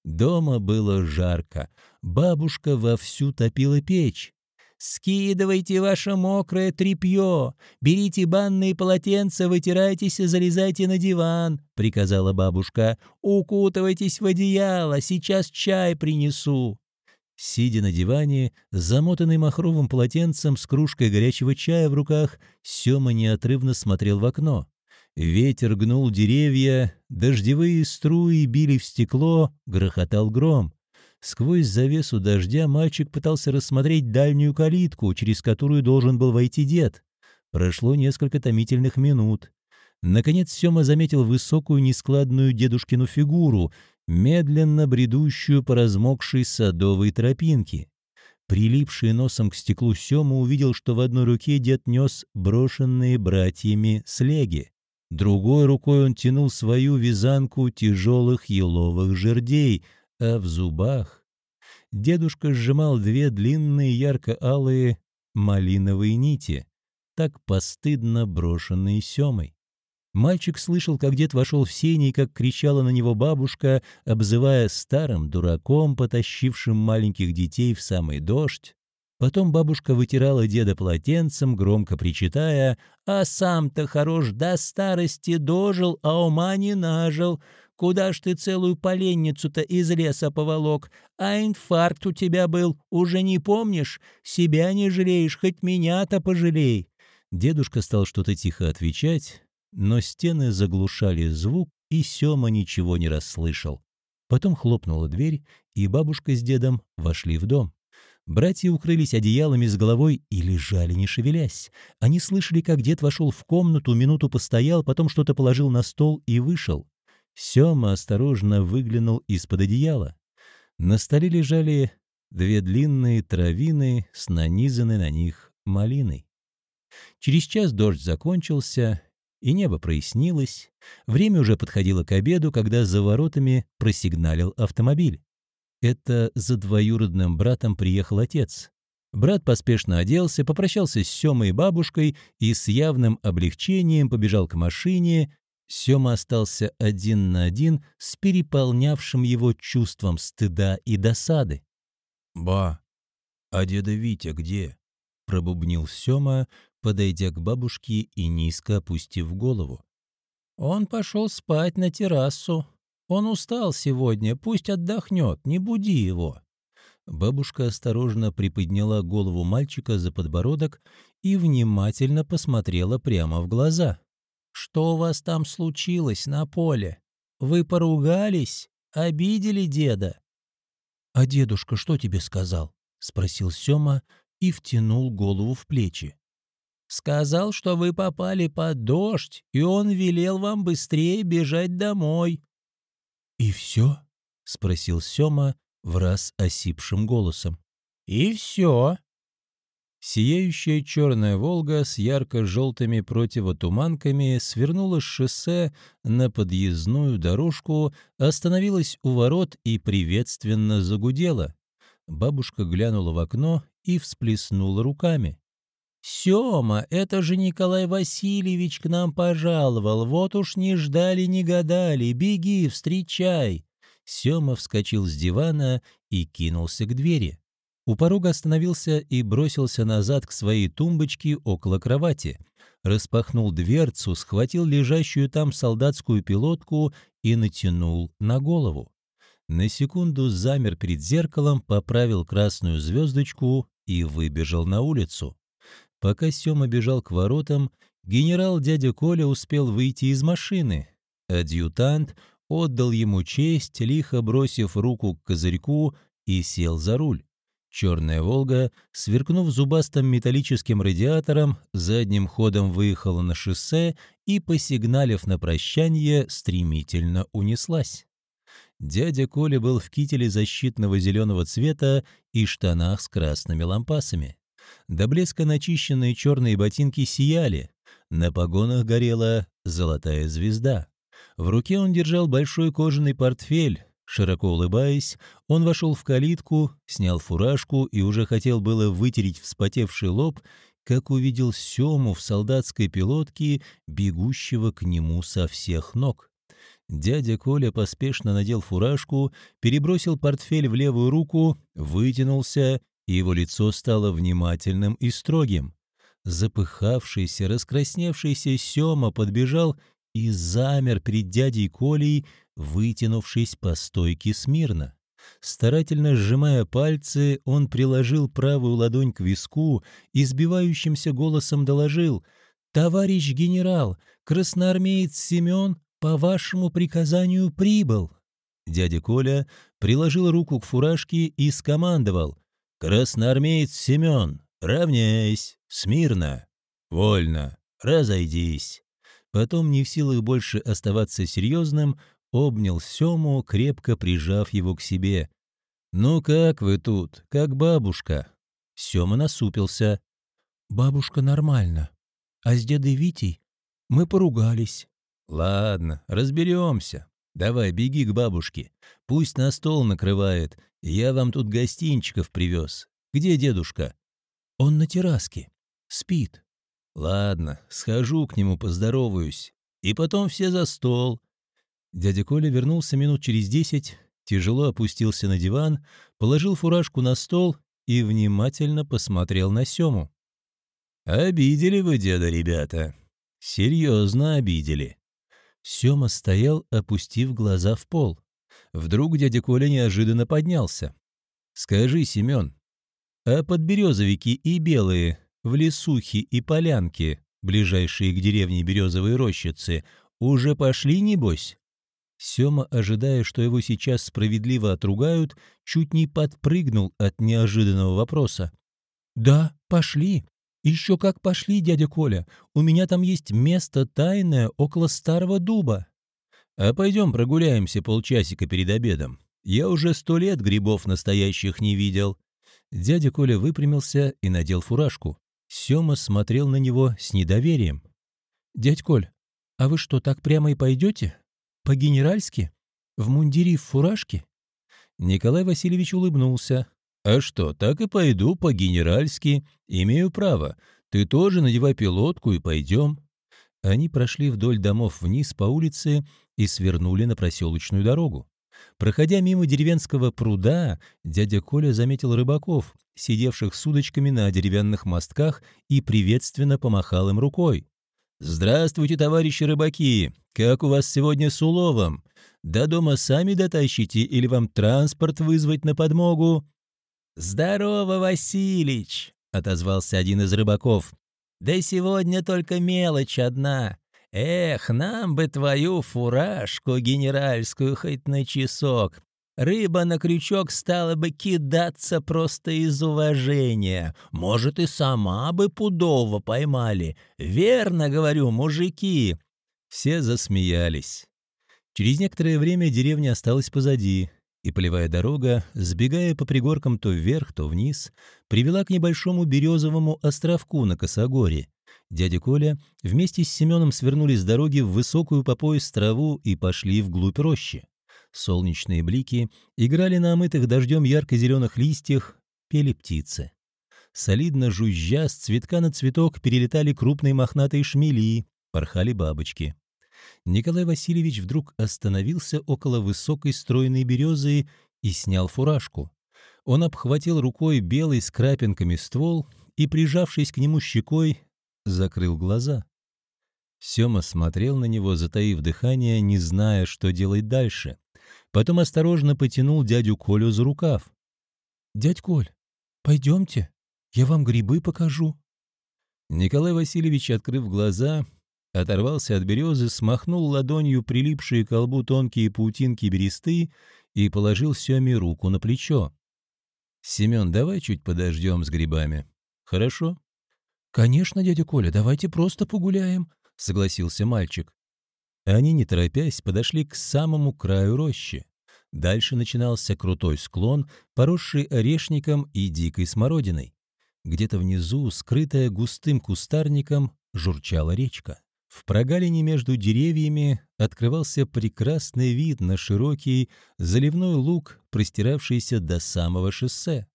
Дома было жарко. Бабушка вовсю топила печь. «Скидывайте ваше мокрое тряпье, берите банные полотенца, вытирайтесь залезайте на диван», — приказала бабушка. «Укутывайтесь в одеяло, сейчас чай принесу». Сидя на диване, замотанный махровым полотенцем с кружкой горячего чая в руках, Сёма неотрывно смотрел в окно. Ветер гнул деревья, дождевые струи били в стекло, грохотал гром. Сквозь завесу дождя мальчик пытался рассмотреть дальнюю калитку, через которую должен был войти дед. Прошло несколько томительных минут. Наконец Сёма заметил высокую нескладную дедушкину фигуру, медленно бредущую по размокшей садовой тропинке. Прилипший носом к стеклу Сёма увидел, что в одной руке дед нес брошенные братьями слеги. Другой рукой он тянул свою вязанку тяжелых еловых жердей — а в зубах дедушка сжимал две длинные ярко-алые малиновые нити, так постыдно брошенные Семой. Мальчик слышал, как дед вошел в сени и как кричала на него бабушка, обзывая старым дураком, потащившим маленьких детей в самый дождь. Потом бабушка вытирала деда полотенцем, громко причитая, «А сам-то хорош до старости дожил, а ума не нажил. Куда ж ты целую поленницу-то из леса поволок? А инфаркт у тебя был, уже не помнишь? Себя не жалеешь, хоть меня-то пожалей». Дедушка стал что-то тихо отвечать, но стены заглушали звук, и Сёма ничего не расслышал. Потом хлопнула дверь, и бабушка с дедом вошли в дом. Братья укрылись одеялами с головой и лежали, не шевелясь. Они слышали, как дед вошел в комнату, минуту постоял, потом что-то положил на стол и вышел. Сёма осторожно выглянул из-под одеяла. На столе лежали две длинные травины с нанизанной на них малиной. Через час дождь закончился, и небо прояснилось. Время уже подходило к обеду, когда за воротами просигналил автомобиль. Это за двоюродным братом приехал отец. Брат поспешно оделся, попрощался с Сёмой и бабушкой и с явным облегчением побежал к машине, Сёма остался один на один с переполнявшим его чувством стыда и досады. «Ба, а деда Витя где?» — пробубнил Сёма, подойдя к бабушке и низко опустив голову. «Он пошел спать на террасу. Он устал сегодня, пусть отдохнет, не буди его». Бабушка осторожно приподняла голову мальчика за подбородок и внимательно посмотрела прямо в глаза. Что у вас там случилось на поле? Вы поругались? Обидели деда?» «А дедушка что тебе сказал?» — спросил Сёма и втянул голову в плечи. «Сказал, что вы попали под дождь, и он велел вам быстрее бежать домой». «И все?» — спросил Сёма в раз осипшим голосом. «И все», Сияющая черная «Волга» с ярко-желтыми противотуманками свернула с шоссе на подъездную дорожку, остановилась у ворот и приветственно загудела. Бабушка глянула в окно и всплеснула руками. «Сема, это же Николай Васильевич к нам пожаловал, вот уж не ждали, не гадали, беги, встречай!» Сема вскочил с дивана и кинулся к двери. У порога остановился и бросился назад к своей тумбочке около кровати. Распахнул дверцу, схватил лежащую там солдатскую пилотку и натянул на голову. На секунду замер перед зеркалом, поправил красную звездочку и выбежал на улицу. Пока Сёма бежал к воротам, генерал дядя Коля успел выйти из машины. Адъютант отдал ему честь, лихо бросив руку к козырьку и сел за руль. Черная «Волга», сверкнув зубастым металлическим радиатором, задним ходом выехала на шоссе и, посигналив на прощание, стремительно унеслась. Дядя Коля был в кителе защитного зеленого цвета и штанах с красными лампасами. До блеска начищенные черные ботинки сияли, на погонах горела золотая звезда. В руке он держал большой кожаный портфель, Широко улыбаясь, он вошел в калитку, снял фуражку и уже хотел было вытереть вспотевший лоб, как увидел Сему в солдатской пилотке, бегущего к нему со всех ног. Дядя Коля поспешно надел фуражку, перебросил портфель в левую руку, вытянулся, и его лицо стало внимательным и строгим. Запыхавшийся, раскрасневшийся Сема подбежал и замер перед дядей Колей, вытянувшись по стойке смирно. Старательно сжимая пальцы, он приложил правую ладонь к виску и сбивающимся голосом доложил «Товарищ генерал, красноармеец Семен по вашему приказанию прибыл». Дядя Коля приложил руку к фуражке и скомандовал «Красноармеец Семен, равняйсь, смирно, вольно, разойдись». Потом, не в силах больше оставаться серьезным, обнял Сему, крепко прижав его к себе. «Ну как вы тут? Как бабушка?» Сема насупился. «Бабушка нормально. А с дедой Витей мы поругались». «Ладно, разберемся. Давай, беги к бабушке. Пусть на стол накрывает. Я вам тут гостинчиков привез. Где дедушка?» «Он на терраске. Спит». «Ладно, схожу к нему, поздороваюсь. И потом все за стол. Дядя Коля вернулся минут через десять, тяжело опустился на диван, положил фуражку на стол и внимательно посмотрел на Сему. «Обидели вы деда, ребята. Серьезно обидели». Сема стоял, опустив глаза в пол. Вдруг дядя Коля неожиданно поднялся. «Скажи, Семен, а подберезовики и белые, в лесухи и полянки, ближайшие к деревне Березовые рощицы, уже пошли, небось?» Сема, ожидая, что его сейчас справедливо отругают, чуть не подпрыгнул от неожиданного вопроса. «Да, пошли. Еще как пошли, дядя Коля. У меня там есть место тайное около старого дуба». «А пойдем прогуляемся полчасика перед обедом. Я уже сто лет грибов настоящих не видел». Дядя Коля выпрямился и надел фуражку. Сема смотрел на него с недоверием. «Дядь Коль, а вы что, так прямо и пойдете?» По-генеральски? В мундире в фуражке?» Николай Васильевич улыбнулся. «А что, так и пойду по-генеральски. Имею право. Ты тоже надевай пилотку и пойдем». Они прошли вдоль домов вниз по улице и свернули на проселочную дорогу. Проходя мимо деревенского пруда, дядя Коля заметил рыбаков, сидевших с удочками на деревянных мостках, и приветственно помахал им рукой. «Здравствуйте, товарищи рыбаки! Как у вас сегодня с уловом? До дома сами дотащите или вам транспорт вызвать на подмогу?» «Здорово, Василич!» — отозвался один из рыбаков. «Да сегодня только мелочь одна. Эх, нам бы твою фуражку генеральскую хоть на часок. Рыба на крючок стала бы кидаться просто из уважения. Может, и сама бы пудово поймали. Верно говорю, мужики!» Все засмеялись. Через некоторое время деревня осталась позади, и полевая дорога, сбегая по пригоркам то вверх, то вниз, привела к небольшому березовому островку на Косогоре. Дядя Коля вместе с Семеном свернули с дороги в высокую по пояс траву и пошли вглубь рощи. Солнечные блики играли на омытых дождем ярко-зеленых листьях, пели птицы. Солидно жужжа, с цветка на цветок перелетали крупные мохнатые шмели, порхали бабочки. Николай Васильевич вдруг остановился около высокой стройной березы и снял фуражку. Он обхватил рукой белый с крапинками ствол и, прижавшись к нему щекой, закрыл глаза. Сема смотрел на него, затаив дыхание, не зная, что делать дальше. Потом осторожно потянул дядю Колю за рукав. «Дядь Коль, пойдемте, я вам грибы покажу». Николай Васильевич, открыв глаза, оторвался от березы, смахнул ладонью прилипшие к колбу тонкие паутинки бересты и положил Семе руку на плечо. «Семен, давай чуть подождем с грибами. Хорошо?» «Конечно, дядя Коля, давайте просто погуляем», — согласился мальчик. Они, не торопясь, подошли к самому краю рощи. Дальше начинался крутой склон, поросший орешником и дикой смородиной. Где-то внизу, скрытая густым кустарником, журчала речка. В прогалине между деревьями открывался прекрасный вид на широкий заливной луг, простиравшийся до самого шоссе.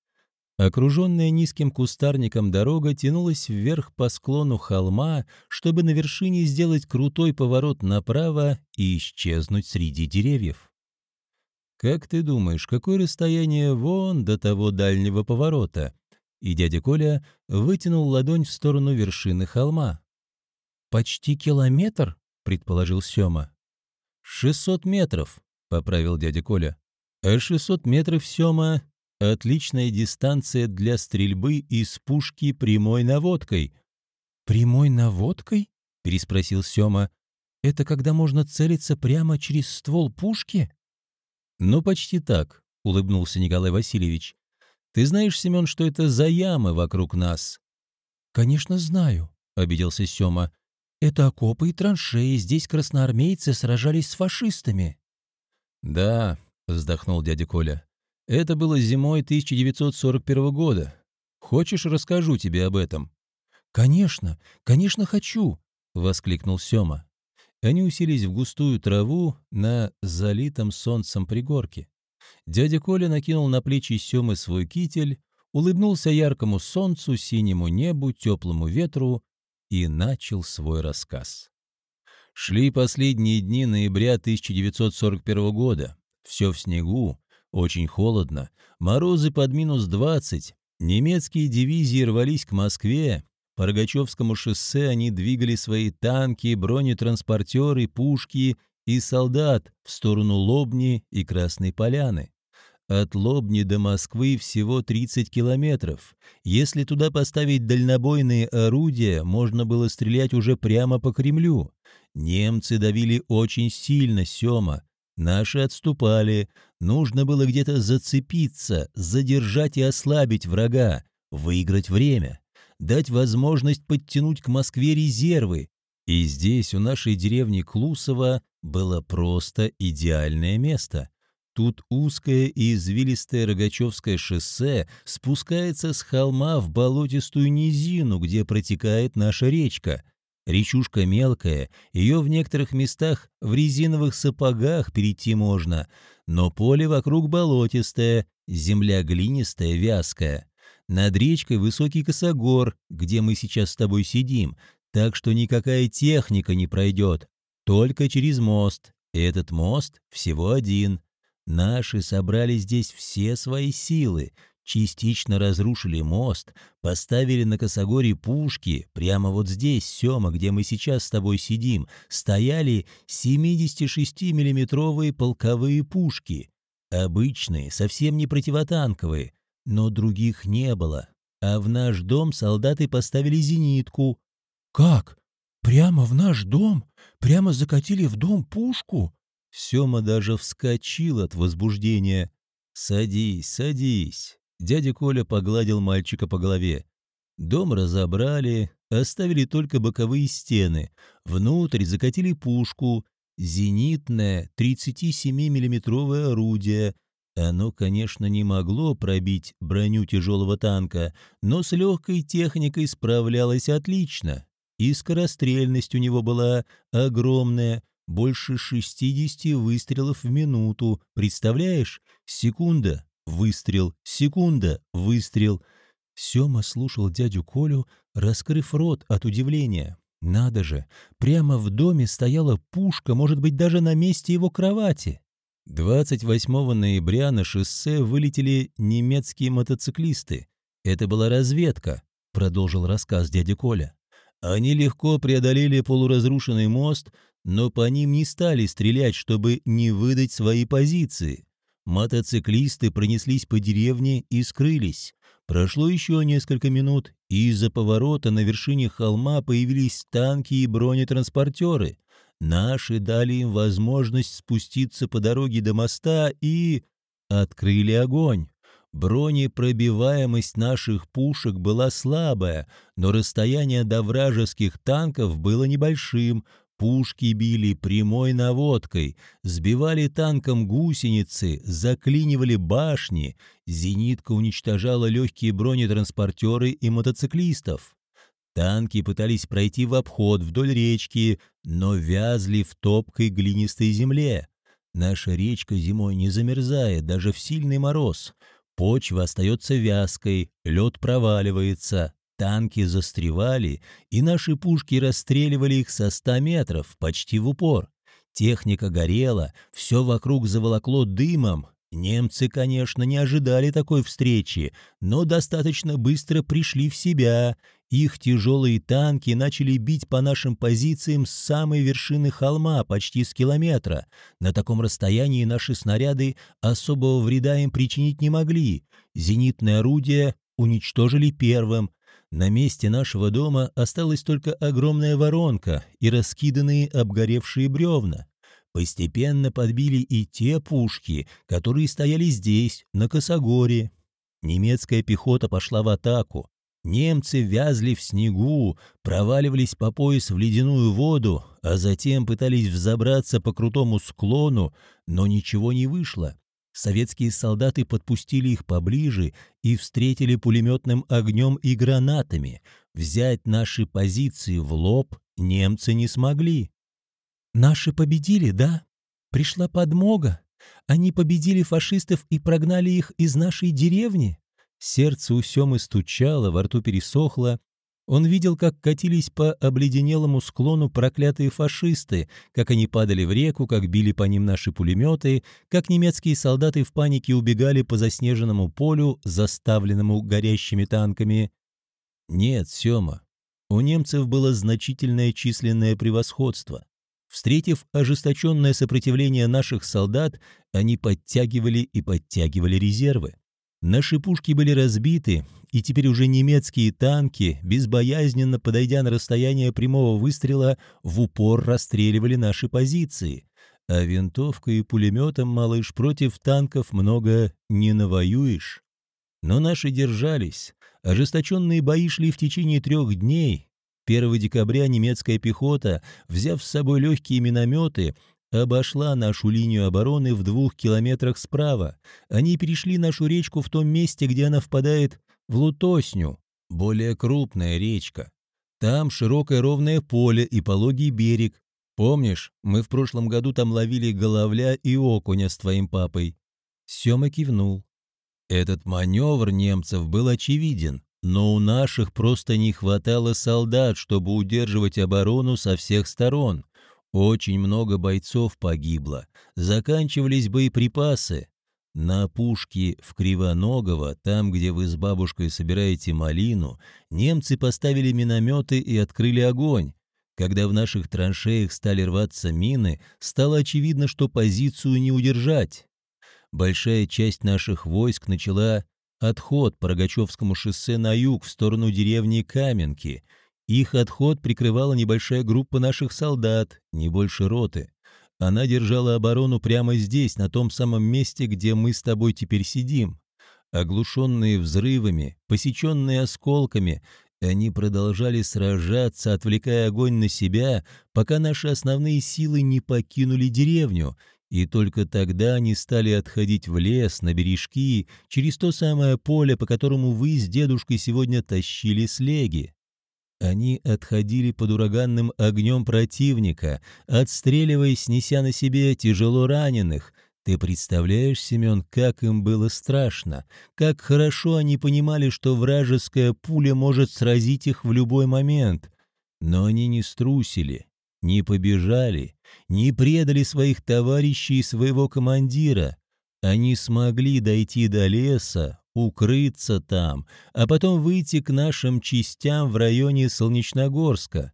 Окруженная низким кустарником дорога тянулась вверх по склону холма, чтобы на вершине сделать крутой поворот направо и исчезнуть среди деревьев. «Как ты думаешь, какое расстояние вон до того дальнего поворота?» И дядя Коля вытянул ладонь в сторону вершины холма. «Почти километр?» — предположил Сёма. «Шестьсот метров», — поправил дядя Коля. «А шестьсот метров, Сёма, Отличная дистанция для стрельбы из пушки прямой наводкой. «Прямой наводкой?» — переспросил Сёма. «Это когда можно целиться прямо через ствол пушки?» «Ну, почти так», — улыбнулся Николай Васильевич. «Ты знаешь, Семен, что это за ямы вокруг нас?» «Конечно знаю», — обиделся Сёма. «Это окопы и траншеи, здесь красноармейцы сражались с фашистами». «Да», — вздохнул дядя Коля. Это было зимой 1941 года. Хочешь, расскажу тебе об этом?» «Конечно, конечно хочу!» — воскликнул Сёма. Они уселись в густую траву на залитом солнцем пригорке. Дядя Коля накинул на плечи Сёмы свой китель, улыбнулся яркому солнцу, синему небу, теплому ветру и начал свой рассказ. Шли последние дни ноября 1941 года. Все в снегу, очень холодно, морозы под минус 20, немецкие дивизии рвались к Москве, по Рогачевскому шоссе они двигали свои танки, бронетранспортеры, пушки и солдат в сторону Лобни и Красной Поляны. От Лобни до Москвы всего 30 километров. Если туда поставить дальнобойные орудия, можно было стрелять уже прямо по Кремлю. Немцы давили очень сильно, Сёма. Наши отступали, нужно было где-то зацепиться, задержать и ослабить врага, выиграть время, дать возможность подтянуть к Москве резервы. И здесь, у нашей деревни Клусово, было просто идеальное место. Тут узкое и извилистое Рогачевское шоссе спускается с холма в болотистую низину, где протекает наша речка — Речушка мелкая, ее в некоторых местах в резиновых сапогах перейти можно, но поле вокруг болотистое, земля глинистая, вязкая. Над речкой высокий косогор, где мы сейчас с тобой сидим, так что никакая техника не пройдет, только через мост. Этот мост всего один. Наши собрали здесь все свои силы, частично разрушили мост, поставили на косогоре пушки, прямо вот здесь, Сёма, где мы сейчас с тобой сидим, стояли 76-миллиметровые полковые пушки. Обычные, совсем не противотанковые, но других не было. А в наш дом солдаты поставили зенитку. «Как? Прямо в наш дом? Прямо закатили в дом пушку?» Сёма даже вскочил от возбуждения. «Садись, садись. Дядя Коля погладил мальчика по голове. Дом разобрали, оставили только боковые стены. Внутрь закатили пушку, зенитное 37-миллиметровое орудие. Оно, конечно, не могло пробить броню тяжелого танка, но с легкой техникой справлялось отлично. И скорострельность у него была огромная, больше 60 выстрелов в минуту. Представляешь? Секунда, Выстрел, секунда, выстрел. Сёма слушал дядю Колю, раскрыв рот от удивления. Надо же, прямо в доме стояла пушка, может быть, даже на месте его кровати. 28 ноября на шоссе вылетели немецкие мотоциклисты. Это была разведка, продолжил рассказ дядя Коля. Они легко преодолели полуразрушенный мост, но по ним не стали стрелять, чтобы не выдать свои позиции. Мотоциклисты пронеслись по деревне и скрылись. Прошло еще несколько минут, и из-за поворота на вершине холма появились танки и бронетранспортеры. Наши дали им возможность спуститься по дороге до моста и... открыли огонь. Бронепробиваемость наших пушек была слабая, но расстояние до вражеских танков было небольшим, Пушки били прямой наводкой, сбивали танком гусеницы, заклинивали башни, зенитка уничтожала легкие бронетранспортеры и мотоциклистов. Танки пытались пройти в обход вдоль речки, но вязли в топкой глинистой земле. Наша речка зимой не замерзает, даже в сильный мороз. Почва остается вязкой, лед проваливается, танки застревали, и наши пушки расстреливали их со ста метров, почти в упор. Техника горела, все вокруг заволокло дымом. Немцы, конечно, не ожидали такой встречи, но достаточно быстро пришли в себя. Их тяжелые танки начали бить по нашим позициям с самой вершины холма, почти с километра. На таком расстоянии наши снаряды особого вреда им причинить не могли. Зенитные орудия уничтожили первым. На месте нашего дома осталась только огромная воронка и раскиданные обгоревшие бревна. Постепенно подбили и те пушки, которые стояли здесь, на Косогоре. Немецкая пехота пошла в атаку. Немцы вязли в снегу, проваливались по пояс в ледяную воду, а затем пытались взобраться по крутому склону, но ничего не вышло. Советские солдаты подпустили их поближе и встретили пулеметным огнем и гранатами. Взять наши позиции в лоб немцы не смогли. «Наши победили, да? Пришла подмога. Они победили фашистов и прогнали их из нашей деревни?» Сердце у Семы стучало, во рту пересохло, он видел, как катились по обледенелому склону проклятые фашисты, как они падали в реку, как били по ним наши пулеметы, как немецкие солдаты в панике убегали по заснеженному полю, заставленному горящими танками. Нет, Сема, у немцев было значительное численное превосходство. Встретив ожесточенное сопротивление наших солдат, они подтягивали и подтягивали резервы. Наши пушки были разбиты, и теперь уже немецкие танки, безбоязненно подойдя на расстояние прямого выстрела, в упор расстреливали наши позиции. А винтовкой и пулеметом, малыш, против танков много не навоюешь. Но наши держались. Ожесточенные бои шли в течение трех дней. 1 декабря немецкая пехота, взяв с собой легкие минометы, обошла нашу линию обороны в двух километрах справа. Они перешли нашу речку в том месте, где она впадает в Лутосню, более крупная речка. Там широкое ровное поле и пологий берег. Помнишь, мы в прошлом году там ловили головля и окуня с твоим папой?» Сема кивнул. Этот маневр немцев был очевиден, но у наших просто не хватало солдат, чтобы удерживать оборону со всех сторон. Очень много бойцов погибло, заканчивались боеприпасы. На опушке в Кривоногово, там, где вы с бабушкой собираете малину, немцы поставили минометы и открыли огонь. Когда в наших траншеях стали рваться мины, стало очевидно, что позицию не удержать. Большая часть наших войск начала отход по Рогачевскому шоссе на юг в сторону деревни Каменки – их отход прикрывала небольшая группа наших солдат, не больше роты. Она держала оборону прямо здесь, на том самом месте, где мы с тобой теперь сидим. Оглушенные взрывами, посеченные осколками, они продолжали сражаться, отвлекая огонь на себя, пока наши основные силы не покинули деревню, и только тогда они стали отходить в лес, на бережки, через то самое поле, по которому вы с дедушкой сегодня тащили слеги. Они отходили под ураганным огнем противника, отстреливаясь, неся на себе тяжело раненых. Ты представляешь, Семен, как им было страшно, как хорошо они понимали, что вражеская пуля может сразить их в любой момент. Но они не струсили, не побежали, не предали своих товарищей и своего командира. Они смогли дойти до леса, укрыться там, а потом выйти к нашим частям в районе Солнечногорска.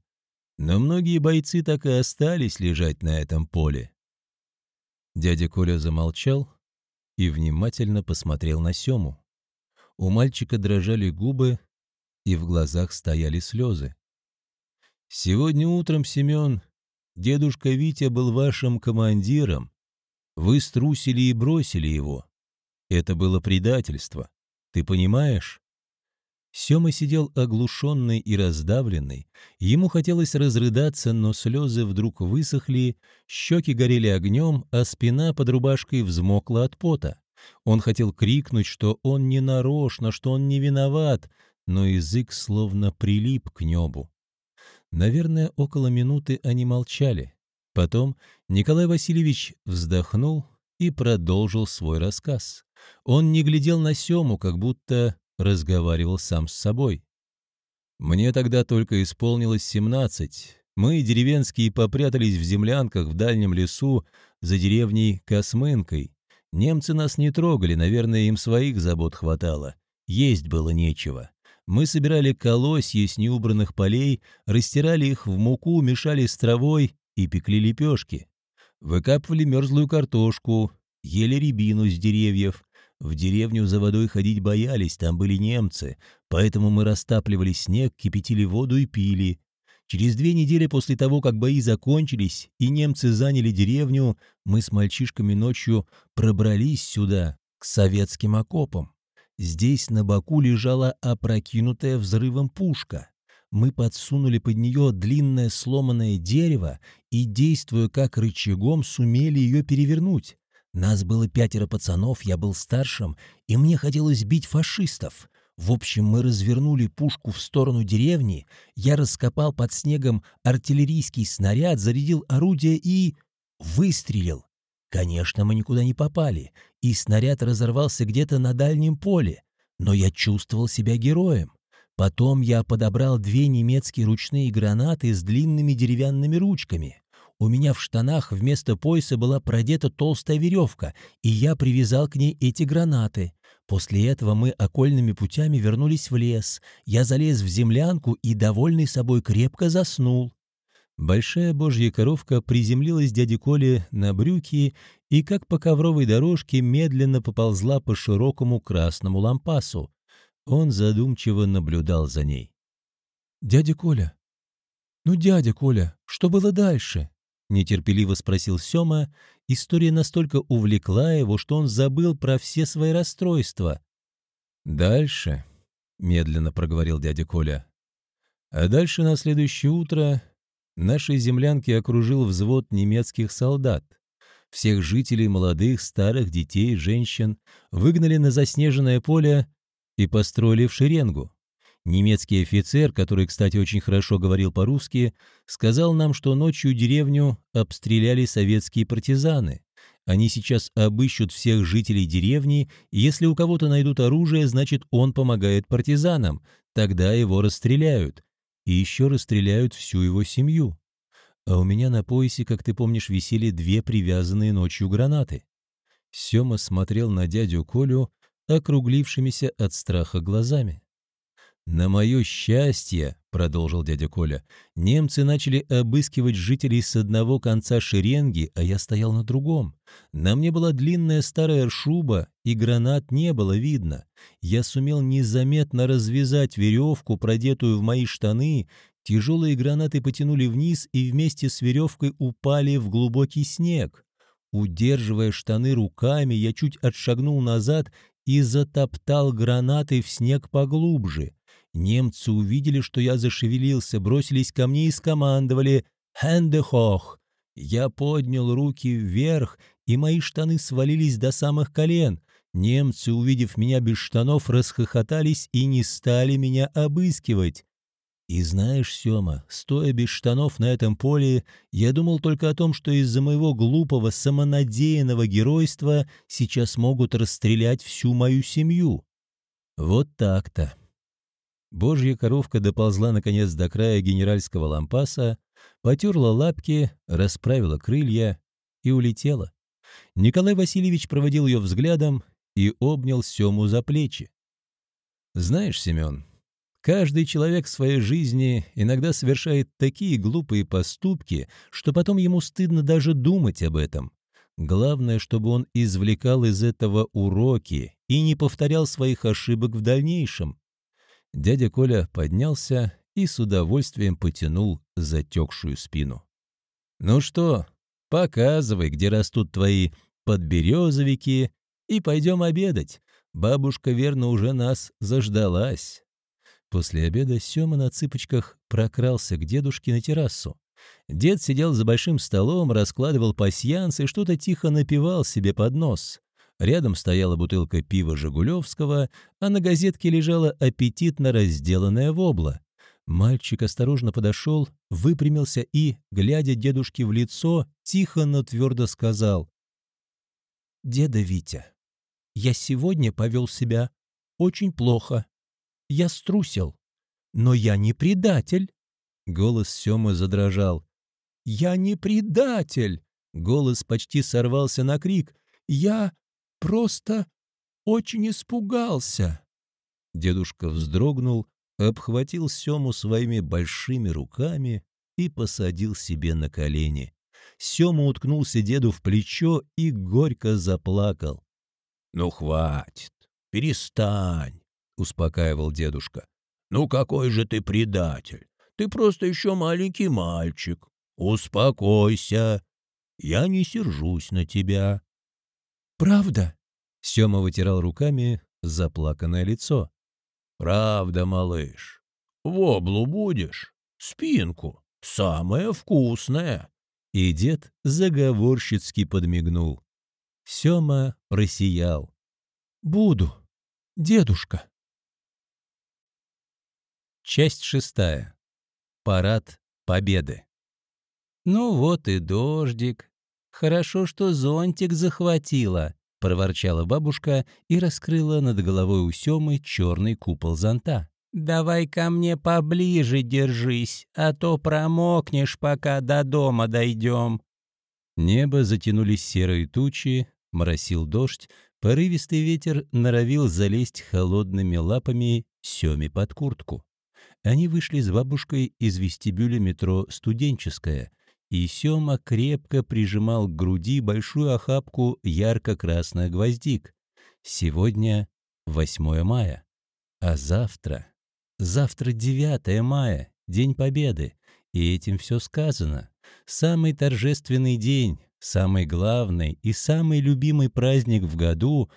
Но многие бойцы так и остались лежать на этом поле. Дядя Коля замолчал и внимательно посмотрел на Сему. У мальчика дрожали губы, и в глазах стояли слезы. «Сегодня утром, Семен, дедушка Витя был вашим командиром. Вы струсили и бросили его. Это было предательство. Ты понимаешь? Сема сидел оглушенный и раздавленный. Ему хотелось разрыдаться, но слезы вдруг высохли, щеки горели огнем, а спина под рубашкой взмокла от пота. Он хотел крикнуть, что он не нарочно, что он не виноват, но язык словно прилип к небу. Наверное, около минуты они молчали. Потом Николай Васильевич вздохнул и продолжил свой рассказ. Он не глядел на Сему, как будто разговаривал сам с собой. Мне тогда только исполнилось семнадцать. Мы, деревенские, попрятались в землянках в дальнем лесу за деревней Космынкой. Немцы нас не трогали, наверное, им своих забот хватало. Есть было нечего. Мы собирали колосья с неубранных полей, растирали их в муку, мешали с травой и пекли лепешки. Выкапывали мерзлую картошку, ели рябину с деревьев. В деревню за водой ходить боялись, там были немцы, поэтому мы растапливали снег, кипятили воду и пили. Через две недели после того, как бои закончились и немцы заняли деревню, мы с мальчишками ночью пробрались сюда, к советским окопам. Здесь на боку лежала опрокинутая взрывом пушка. Мы подсунули под нее длинное сломанное дерево и, действуя как рычагом, сумели ее перевернуть. Нас было пятеро пацанов, я был старшим, и мне хотелось бить фашистов. В общем, мы развернули пушку в сторону деревни, я раскопал под снегом артиллерийский снаряд, зарядил орудие и... выстрелил. Конечно, мы никуда не попали, и снаряд разорвался где-то на дальнем поле, но я чувствовал себя героем. Потом я подобрал две немецкие ручные гранаты с длинными деревянными ручками. У меня в штанах вместо пояса была продета толстая веревка, и я привязал к ней эти гранаты. После этого мы окольными путями вернулись в лес. Я залез в землянку и, довольный собой, крепко заснул. Большая божья коровка приземлилась дяде Коле на брюки и, как по ковровой дорожке, медленно поползла по широкому красному лампасу. Он задумчиво наблюдал за ней. «Дядя Коля! Ну, дядя Коля, что было дальше?» Нетерпеливо спросил Сёма. История настолько увлекла его, что он забыл про все свои расстройства. «Дальше», — медленно проговорил дядя Коля. А дальше на следующее утро Нашей землянки окружил взвод немецких солдат. Всех жителей, молодых, старых, детей, женщин, выгнали на заснеженное поле и построили в шеренгу. Немецкий офицер, который, кстати, очень хорошо говорил по-русски, сказал нам, что ночью деревню обстреляли советские партизаны. Они сейчас обыщут всех жителей деревни, и если у кого-то найдут оружие, значит, он помогает партизанам, тогда его расстреляют и еще расстреляют всю его семью. А у меня на поясе, как ты помнишь, висели две привязанные ночью гранаты. Сема смотрел на дядю Колю округлившимися от страха глазами. «На мое счастье», — продолжил дядя Коля, — «немцы начали обыскивать жителей с одного конца шеренги, а я стоял на другом. На мне была длинная старая шуба, и гранат не было видно. Я сумел незаметно развязать веревку, продетую в мои штаны, тяжелые гранаты потянули вниз и вместе с веревкой упали в глубокий снег. Удерживая штаны руками, я чуть отшагнул назад и затоптал гранаты в снег поглубже. Немцы увидели, что я зашевелился, бросились ко мне и скомандовали «Хэнде хох!». Я поднял руки вверх, и мои штаны свалились до самых колен. Немцы, увидев меня без штанов, расхохотались и не стали меня обыскивать. И знаешь, Сёма, стоя без штанов на этом поле, я думал только о том, что из-за моего глупого, самонадеянного геройства сейчас могут расстрелять всю мою семью. Вот так-то. Божья коровка доползла наконец до края генеральского лампаса, потерла лапки, расправила крылья и улетела. Николай Васильевич проводил ее взглядом и обнял Сему за плечи. «Знаешь, Семен, каждый человек в своей жизни иногда совершает такие глупые поступки, что потом ему стыдно даже думать об этом. Главное, чтобы он извлекал из этого уроки и не повторял своих ошибок в дальнейшем. Дядя Коля поднялся и с удовольствием потянул затекшую спину. «Ну что, показывай, где растут твои подберезовики, и пойдем обедать. Бабушка, верно, уже нас заждалась». После обеда Сёма на цыпочках прокрался к дедушке на террасу. Дед сидел за большим столом, раскладывал пасьянс и что-то тихо напевал себе под нос. Рядом стояла бутылка пива «Жигулевского», а на газетке лежала аппетитно разделанная вобла. Мальчик осторожно подошел, выпрямился и, глядя дедушке в лицо, тихо, но твердо сказал. «Деда Витя, я сегодня повел себя очень плохо. Я струсил. Но я не предатель. Голос Семы задрожал. «Я не предатель!» Голос почти сорвался на крик. «Я просто очень испугался!» Дедушка вздрогнул, обхватил Сему своими большими руками и посадил себе на колени. Сема уткнулся деду в плечо и горько заплакал. «Ну, хватит, перестань», — успокаивал дедушка. «Ну, какой же ты предатель! Ты просто еще маленький мальчик. Успокойся. Я не сержусь на тебя». «Правда?» — Сема вытирал руками заплаканное лицо. «Правда, малыш. В облу будешь? Спинку. Самое вкусное». И дед заговорщицки подмигнул. Сема просиял. «Буду, дедушка». Часть шестая. Парад Победы. «Ну вот и дождик. Хорошо, что зонтик захватила», — проворчала бабушка и раскрыла над головой у Семы черный купол зонта. «Давай ко мне поближе держись, а то промокнешь, пока до дома дойдем». Небо затянулись серые тучи, моросил дождь, порывистый ветер норовил залезть холодными лапами Семе под куртку. Они вышли с бабушкой из вестибюля метро «Студенческая», и Сема крепко прижимал к груди большую охапку ярко-красных гвоздик. Сегодня 8 мая, а завтра... Завтра 9 мая, День Победы, и этим все сказано. Самый торжественный день, самый главный и самый любимый праздник в году,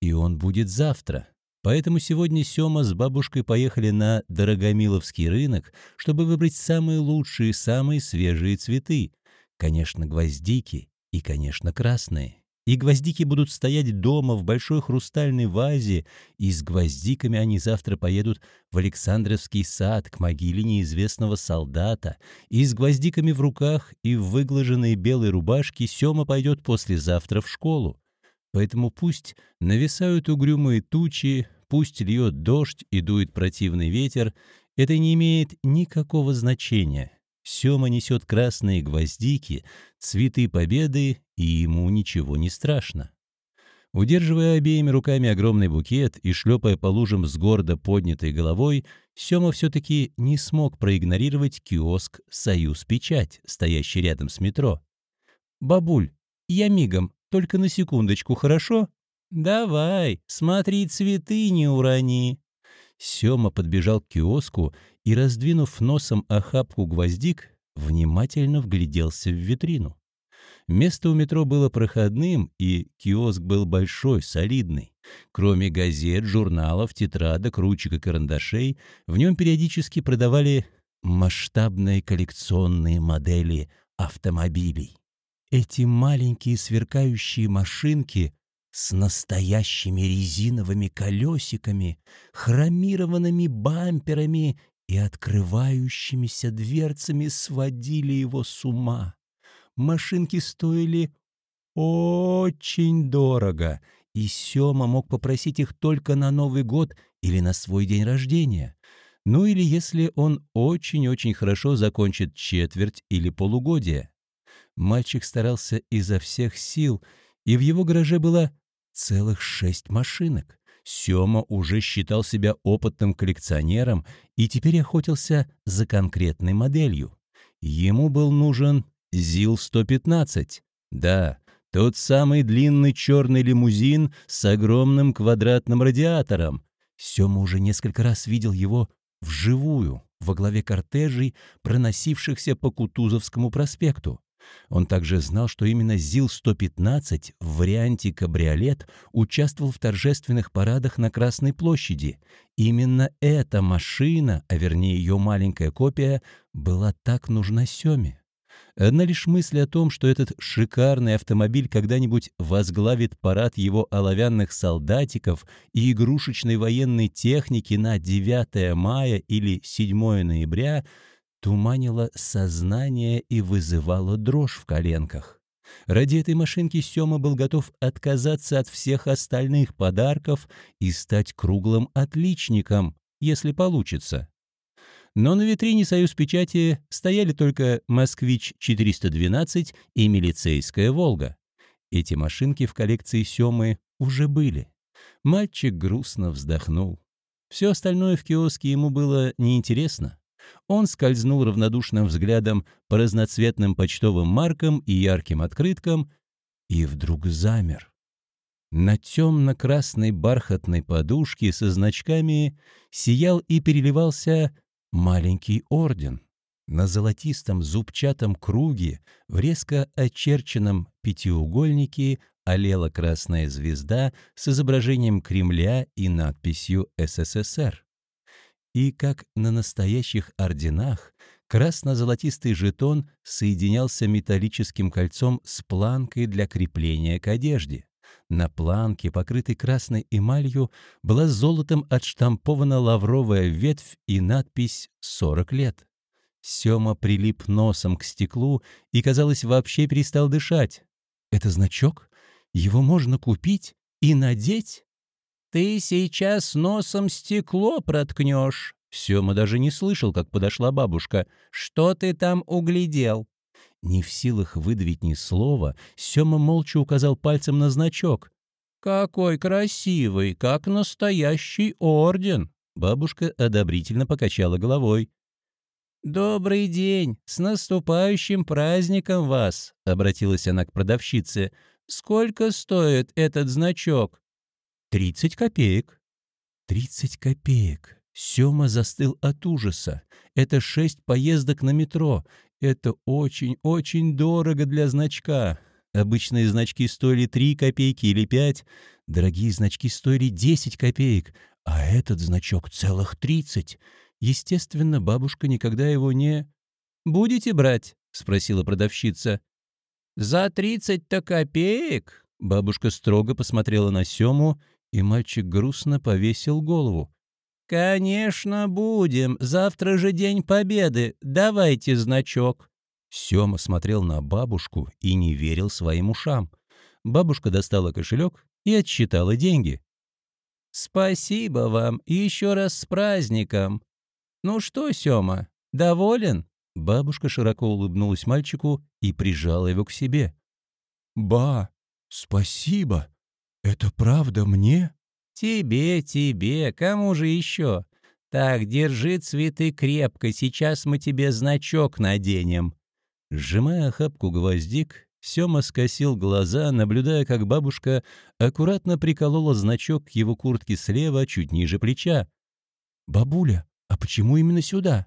и он будет завтра. Поэтому сегодня Сёма с бабушкой поехали на Дорогомиловский рынок, чтобы выбрать самые лучшие, самые свежие цветы. Конечно, гвоздики и, конечно, красные. И гвоздики будут стоять дома в большой хрустальной вазе, и с гвоздиками они завтра поедут в Александровский сад к могиле неизвестного солдата, и с гвоздиками в руках и в выглаженной белой рубашке Сёма пойдет послезавтра в школу. Поэтому пусть нависают угрюмые тучи, пусть льет дождь и дует противный ветер, это не имеет никакого значения. Сёма несет красные гвоздики, цветы победы, и ему ничего не страшно. Удерживая обеими руками огромный букет и шлепая по лужам с гордо поднятой головой, Сёма все-таки не смог проигнорировать киоск «Союз Печать», стоящий рядом с метро. «Бабуль, я мигом, только на секундочку, хорошо?» «Давай, смотри, цветы не урони». Сёма подбежал к киоску и, раздвинув носом охапку гвоздик, внимательно вгляделся в витрину. Место у метро было проходным, и киоск был большой, солидный. Кроме газет, журналов, тетрадок, ручек и карандашей, в нем периодически продавали масштабные коллекционные модели автомобилей. Эти маленькие сверкающие машинки с настоящими резиновыми колесиками, хромированными бамперами и открывающимися дверцами сводили его с ума. Машинки стоили очень дорого, и Сёма мог попросить их только на Новый год или на свой день рождения. Ну или если он очень-очень хорошо закончит четверть или полугодие. Мальчик старался изо всех сил, и в его гараже было целых шесть машинок. Сёма уже считал себя опытным коллекционером и теперь охотился за конкретной моделью. Ему был нужен ЗИЛ-115. Да, тот самый длинный черный лимузин с огромным квадратным радиатором. Сёма уже несколько раз видел его вживую, во главе кортежей, проносившихся по Кутузовскому проспекту. Он также знал, что именно ЗИЛ-115 в варианте «Кабриолет» участвовал в торжественных парадах на Красной площади. Именно эта машина, а вернее ее маленькая копия, была так нужна Семе. Одна лишь мысль о том, что этот шикарный автомобиль когда-нибудь возглавит парад его оловянных солдатиков и игрушечной военной техники на 9 мая или 7 ноября – туманило сознание и вызывало дрожь в коленках. Ради этой машинки Сёма был готов отказаться от всех остальных подарков и стать круглым отличником, если получится. Но на витрине «Союз печати» стояли только «Москвич-412» и «Милицейская Волга». Эти машинки в коллекции Сёмы уже были. Мальчик грустно вздохнул. Все остальное в киоске ему было неинтересно. Он скользнул равнодушным взглядом по разноцветным почтовым маркам и ярким открыткам и вдруг замер. На темно-красной бархатной подушке со значками сиял и переливался маленький орден. На золотистом зубчатом круге в резко очерченном пятиугольнике олела красная звезда с изображением Кремля и надписью «СССР». И как на настоящих орденах, красно-золотистый жетон соединялся металлическим кольцом с планкой для крепления к одежде. На планке, покрытой красной эмалью, была золотом отштампована лавровая ветвь и надпись «40 лет». Сёма прилип носом к стеклу и, казалось, вообще перестал дышать. «Это значок? Его можно купить и надеть?» «Ты сейчас носом стекло проткнешь!» Сёма даже не слышал, как подошла бабушка. «Что ты там углядел?» Не в силах выдавить ни слова, Сёма молча указал пальцем на значок. «Какой красивый, как настоящий орден!» Бабушка одобрительно покачала головой. «Добрый день! С наступающим праздником вас!» — обратилась она к продавщице. «Сколько стоит этот значок?» «Тридцать копеек». «Тридцать копеек!» Сёма застыл от ужаса. Это шесть поездок на метро. Это очень-очень дорого для значка. Обычные значки стоили 3 копейки или 5, дорогие значки стоили 10 копеек, а этот значок целых 30. Естественно, бабушка никогда его не... «Будете брать?» — спросила продавщица. «За 30-то копеек?» Бабушка строго посмотрела на Сему, и мальчик грустно повесил голову. «Конечно, будем. Завтра же День Победы. Давайте значок». Сёма смотрел на бабушку и не верил своим ушам. Бабушка достала кошелек и отсчитала деньги. «Спасибо вам и еще раз с праздником. Ну что, Сёма, доволен?» Бабушка широко улыбнулась мальчику и прижала его к себе. «Ба, спасибо. Это правда мне?» «Тебе, тебе, кому же еще? Так, держи цветы крепко, сейчас мы тебе значок наденем». Сжимая охапку гвоздик, Сёма скосил глаза, наблюдая, как бабушка аккуратно приколола значок к его куртке слева, чуть ниже плеча. «Бабуля, а почему именно сюда?»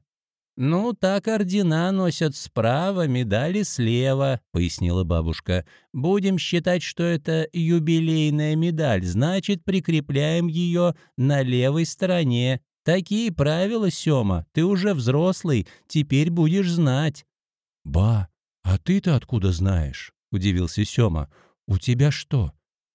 «Ну, так ордена носят справа, медали слева», — пояснила бабушка. «Будем считать, что это юбилейная медаль, значит, прикрепляем ее на левой стороне. Такие правила, Сёма, ты уже взрослый, теперь будешь знать». «Ба, а ты-то откуда знаешь?» — удивился Сёма. «У тебя что,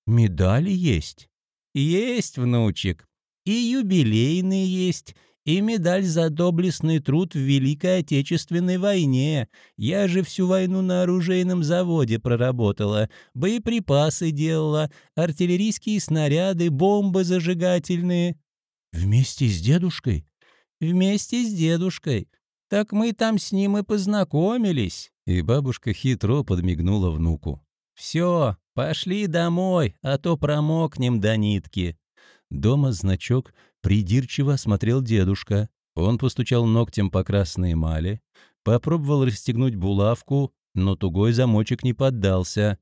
медали есть?» «Есть, внучек. И юбилейные есть, и медаль за доблестный труд в Великой Отечественной войне. Я же всю войну на оружейном заводе проработала, боеприпасы делала, артиллерийские снаряды, бомбы зажигательные». «Вместе с дедушкой?» «Вместе с дедушкой. Так мы там с ним и познакомились». И бабушка хитро подмигнула внуку. «Все, пошли домой, а то промокнем до нитки». Дома значок Придирчиво осмотрел дедушка. Он постучал ногтем по красной эмали, попробовал расстегнуть булавку, но тугой замочек не поддался.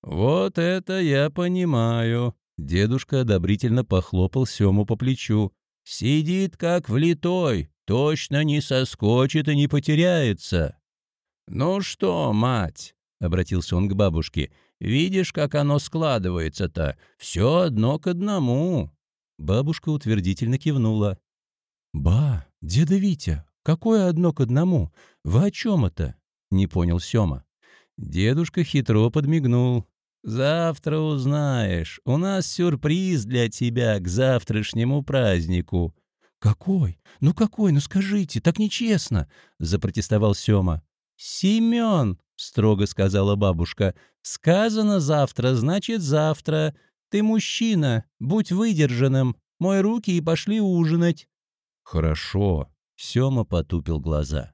«Вот это я понимаю!» Дедушка одобрительно похлопал Сему по плечу. «Сидит как влитой, точно не соскочит и не потеряется!» «Ну что, мать?» — обратился он к бабушке. «Видишь, как оно складывается-то? Все одно к одному!» Бабушка утвердительно кивнула. «Ба, деда Витя, какое одно к одному? Вы о чем это?» — не понял Сёма. Дедушка хитро подмигнул. «Завтра узнаешь. У нас сюрприз для тебя к завтрашнему празднику». «Какой? Ну какой? Ну скажите, так нечестно!» — запротестовал Сёма. «Семен!» — строго сказала бабушка. «Сказано завтра, значит завтра. Ты мужчина, будь выдержанным. Мой руки и пошли ужинать». «Хорошо», — Сёма потупил глаза.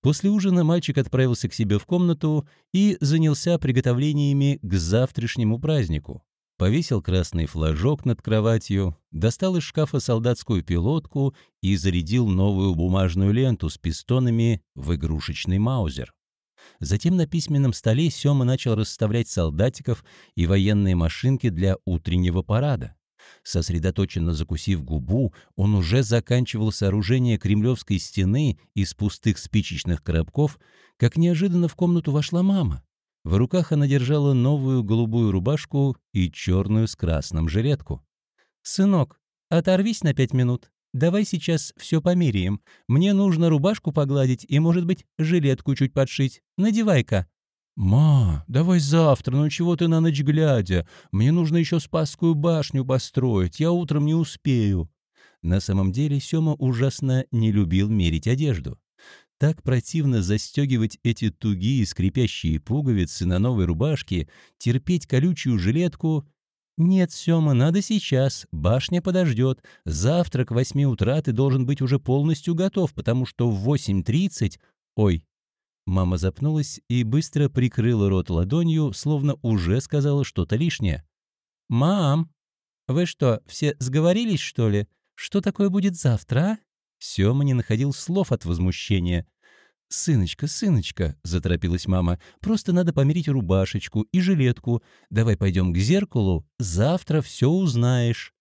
После ужина мальчик отправился к себе в комнату и занялся приготовлениями к завтрашнему празднику. Повесил красный флажок над кроватью, достал из шкафа солдатскую пилотку и зарядил новую бумажную ленту с пистонами в игрушечный маузер. Затем на письменном столе Сёма начал расставлять солдатиков и военные машинки для утреннего парада. Сосредоточенно закусив губу, он уже заканчивал сооружение кремлевской стены из пустых спичечных коробков, как неожиданно в комнату вошла мама. В руках она держала новую голубую рубашку и черную с красным жилетку. «Сынок, оторвись на пять минут. Давай сейчас все померяем. Мне нужно рубашку погладить и, может быть, жилетку чуть подшить. Надевай-ка». «Ма, давай завтра, ну чего ты на ночь глядя? Мне нужно еще Спасскую башню построить, я утром не успею». На самом деле Сёма ужасно не любил мерить одежду. Так противно застегивать эти тугие скрипящие пуговицы на новой рубашке, терпеть колючую жилетку. «Нет, Сёма, надо сейчас, башня подождет. Завтра к восьми утра ты должен быть уже полностью готов, потому что в восемь тридцать...» «Ой, Мама запнулась и быстро прикрыла рот ладонью, словно уже сказала что-то лишнее. «Мам, вы что, все сговорились, что ли? Что такое будет завтра, а?» Сёма не находил слов от возмущения. «Сыночка, сыночка», — заторопилась мама, — «просто надо померить рубашечку и жилетку. Давай пойдем к зеркалу, завтра все узнаешь».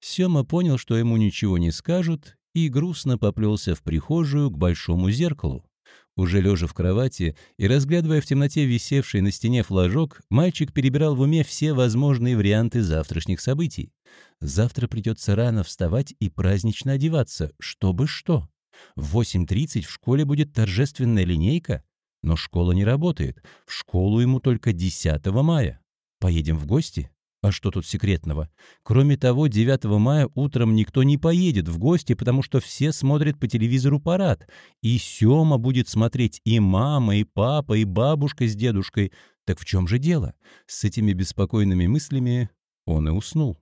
Сёма понял, что ему ничего не скажут, и грустно поплелся в прихожую к большому зеркалу. Уже лежа в кровати и разглядывая в темноте висевший на стене флажок, мальчик перебирал в уме все возможные варианты завтрашних событий. Завтра придется рано вставать и празднично одеваться, чтобы что. В 8.30 в школе будет торжественная линейка, но школа не работает. В школу ему только 10 мая. Поедем в гости? А что тут секретного? Кроме того, 9 мая утром никто не поедет в гости, потому что все смотрят по телевизору парад. И Сёма будет смотреть и мама, и папа, и бабушка с дедушкой. Так в чем же дело? С этими беспокойными мыслями он и уснул.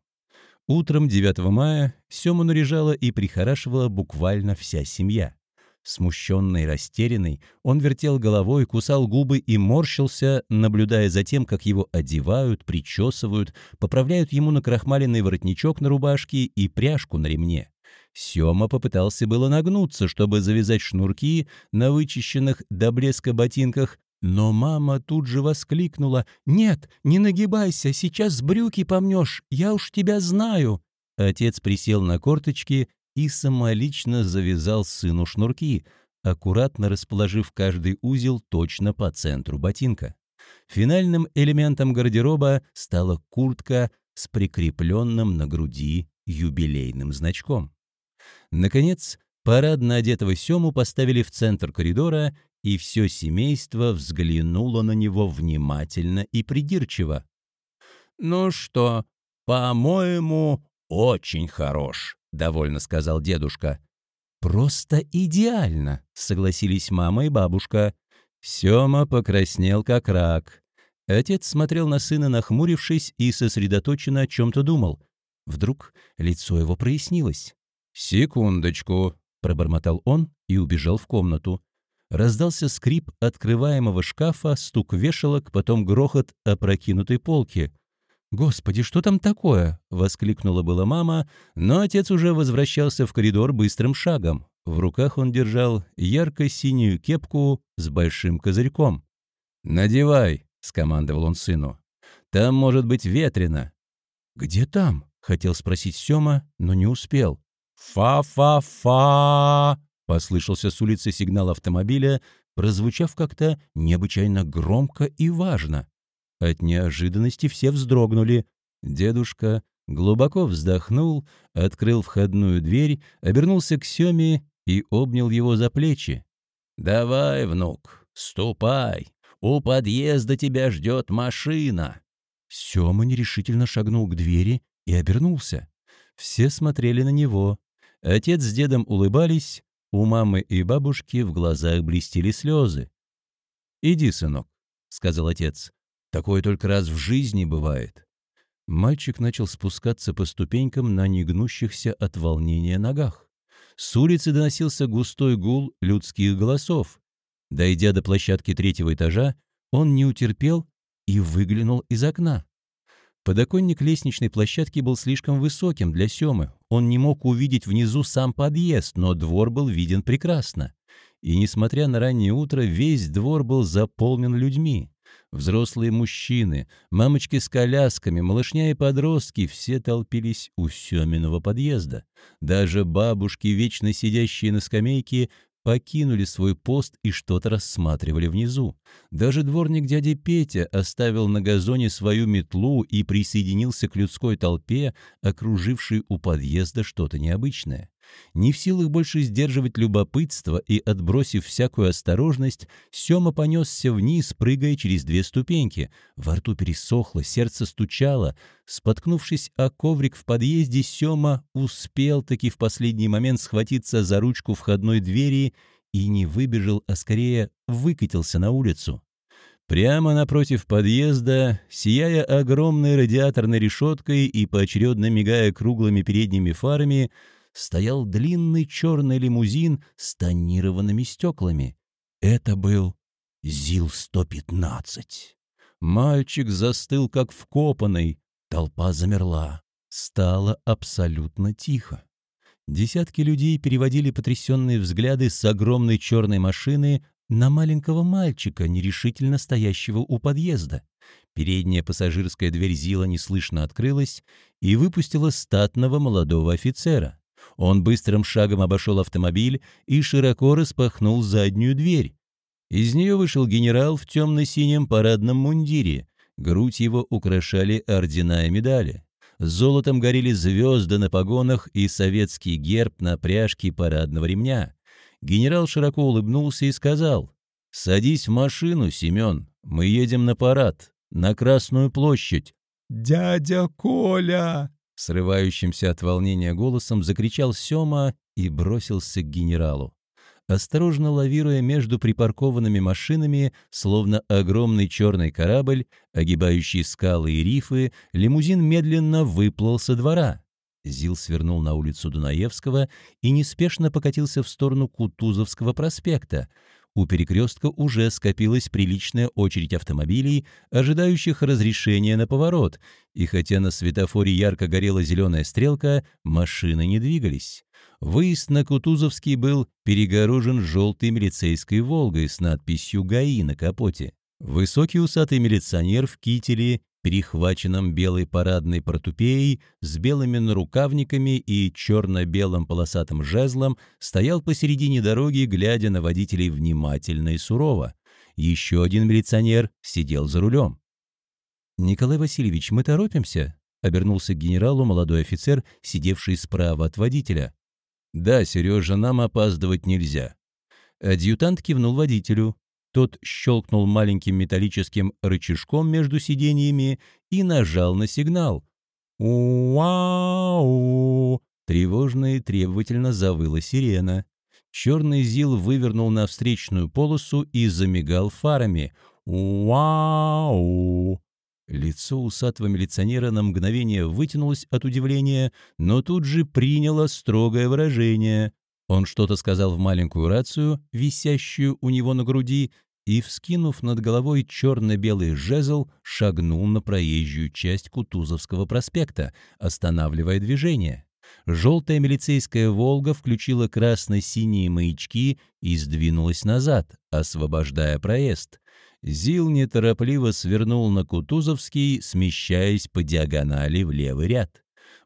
Утром 9 мая Сёму наряжала и прихорашивала буквально вся семья. Смущенный, растерянный, он вертел головой, кусал губы и морщился, наблюдая за тем, как его одевают, причесывают, поправляют ему накрахмаленный воротничок на рубашке и пряжку на ремне. Сёма попытался было нагнуться, чтобы завязать шнурки на вычищенных до блеска ботинках, но мама тут же воскликнула «Нет, не нагибайся, сейчас брюки помнешь, я уж тебя знаю». Отец присел на корточки и самолично завязал сыну шнурки, аккуратно расположив каждый узел точно по центру ботинка. Финальным элементом гардероба стала куртка с прикрепленным на груди юбилейным значком. Наконец, парадно одетого Сему поставили в центр коридора, и все семейство взглянуло на него внимательно и придирчиво. «Ну что, по-моему, очень хорош», — довольно сказал дедушка. «Просто идеально», — согласились мама и бабушка. Сёма покраснел, как рак. Отец смотрел на сына, нахмурившись, и сосредоточенно о чем-то думал. Вдруг лицо его прояснилось. «Секундочку», — пробормотал он и убежал в комнату. Раздался скрип открываемого шкафа, стук вешалок, потом грохот опрокинутой полки. «Господи, что там такое?» — воскликнула была мама, но отец уже возвращался в коридор быстрым шагом. В руках он держал ярко-синюю кепку с большим козырьком. «Надевай», — скомандовал он сыну. «Там может быть ветрено». «Где там?» — хотел спросить Сёма, но не успел. «Фа-фа-фа!» — послышался с улицы сигнал автомобиля, прозвучав как-то необычайно громко и важно. От неожиданности все вздрогнули. Дедушка глубоко вздохнул, открыл входную дверь, обернулся к Семе и обнял его за плечи. «Давай, внук, ступай, у подъезда тебя ждет машина». Сема нерешительно шагнул к двери и обернулся. Все смотрели на него. Отец с дедом улыбались, у мамы и бабушки в глазах блестели слезы. «Иди, сынок», — сказал отец. «Такое только раз в жизни бывает». Мальчик начал спускаться по ступенькам на негнущихся от волнения ногах. С улицы доносился густой гул людских голосов. Дойдя до площадки третьего этажа, он не утерпел и выглянул из окна. Подоконник лестничной площадки был слишком высоким для Семы. Он не мог увидеть внизу сам подъезд, но двор был виден прекрасно. И, несмотря на раннее утро, весь двор был заполнен людьми. Взрослые мужчины, мамочки с колясками, малышня и подростки все толпились у Семиного подъезда. Даже бабушки, вечно сидящие на скамейке, покинули свой пост и что-то рассматривали внизу. Даже дворник дяди Петя оставил на газоне свою метлу и присоединился к людской толпе, окружившей у подъезда что-то необычное. Не в силах больше сдерживать любопытство и отбросив всякую осторожность, Сёма понесся вниз, прыгая через две ступеньки. Во рту пересохло, сердце стучало. Споткнувшись о коврик в подъезде, Сёма успел таки в последний момент схватиться за ручку входной двери и не выбежал, а скорее выкатился на улицу. Прямо напротив подъезда, сияя огромной радиаторной решеткой и поочередно мигая круглыми передними фарами, стоял длинный черный лимузин с тонированными стеклами. Это был ЗИЛ-115. Мальчик застыл, как вкопанный. Толпа замерла. Стало абсолютно тихо. Десятки людей переводили потрясенные взгляды с огромной черной машины на маленького мальчика, нерешительно стоящего у подъезда. Передняя пассажирская дверь Зила неслышно открылась и выпустила статного молодого офицера. Он быстрым шагом обошел автомобиль и широко распахнул заднюю дверь. Из нее вышел генерал в темно-синем парадном мундире. Грудь его украшали ордена и медали. Золотом горели звезды на погонах и советский герб на пряжке парадного ремня. Генерал широко улыбнулся и сказал, «Садись в машину, Семен, мы едем на парад, на Красную площадь». «Дядя Коля!» Срывающимся от волнения голосом закричал Сёма и бросился к генералу. Осторожно лавируя между припаркованными машинами, словно огромный черный корабль, огибающий скалы и рифы, лимузин медленно выплыл со двора. Зил свернул на улицу Дунаевского и неспешно покатился в сторону Кутузовского проспекта. У перекрестка уже скопилась приличная очередь автомобилей, ожидающих разрешения на поворот, и хотя на светофоре ярко горела зеленая стрелка, машины не двигались. Выезд на Кутузовский был перегорожен желтой милицейской «Волгой» с надписью «ГАИ» на капоте. Высокий усатый милиционер в кителе перехваченном белой парадной протупеей, с белыми нарукавниками и черно-белым полосатым жезлом, стоял посередине дороги, глядя на водителей внимательно и сурово. Еще один милиционер сидел за рулем. «Николай Васильевич, мы торопимся?» — обернулся к генералу молодой офицер, сидевший справа от водителя. «Да, Сережа, нам опаздывать нельзя». Адъютант кивнул водителю. Тот щелкнул маленьким металлическим рычажком между сиденьями и нажал на сигнал. «Уау!» Тревожно и требовательно завыла сирена. Черный ЗИЛ вывернул на встречную полосу и замигал фарами. «Уау!» Лицо усатого милиционера на мгновение вытянулось от удивления, но тут же приняло строгое выражение. Он что-то сказал в маленькую рацию, висящую у него на груди, и, вскинув над головой черно-белый жезл, шагнул на проезжую часть Кутузовского проспекта, останавливая движение. Желтая милицейская «Волга» включила красно-синие маячки и сдвинулась назад, освобождая проезд. Зил неторопливо свернул на Кутузовский, смещаясь по диагонали в левый ряд.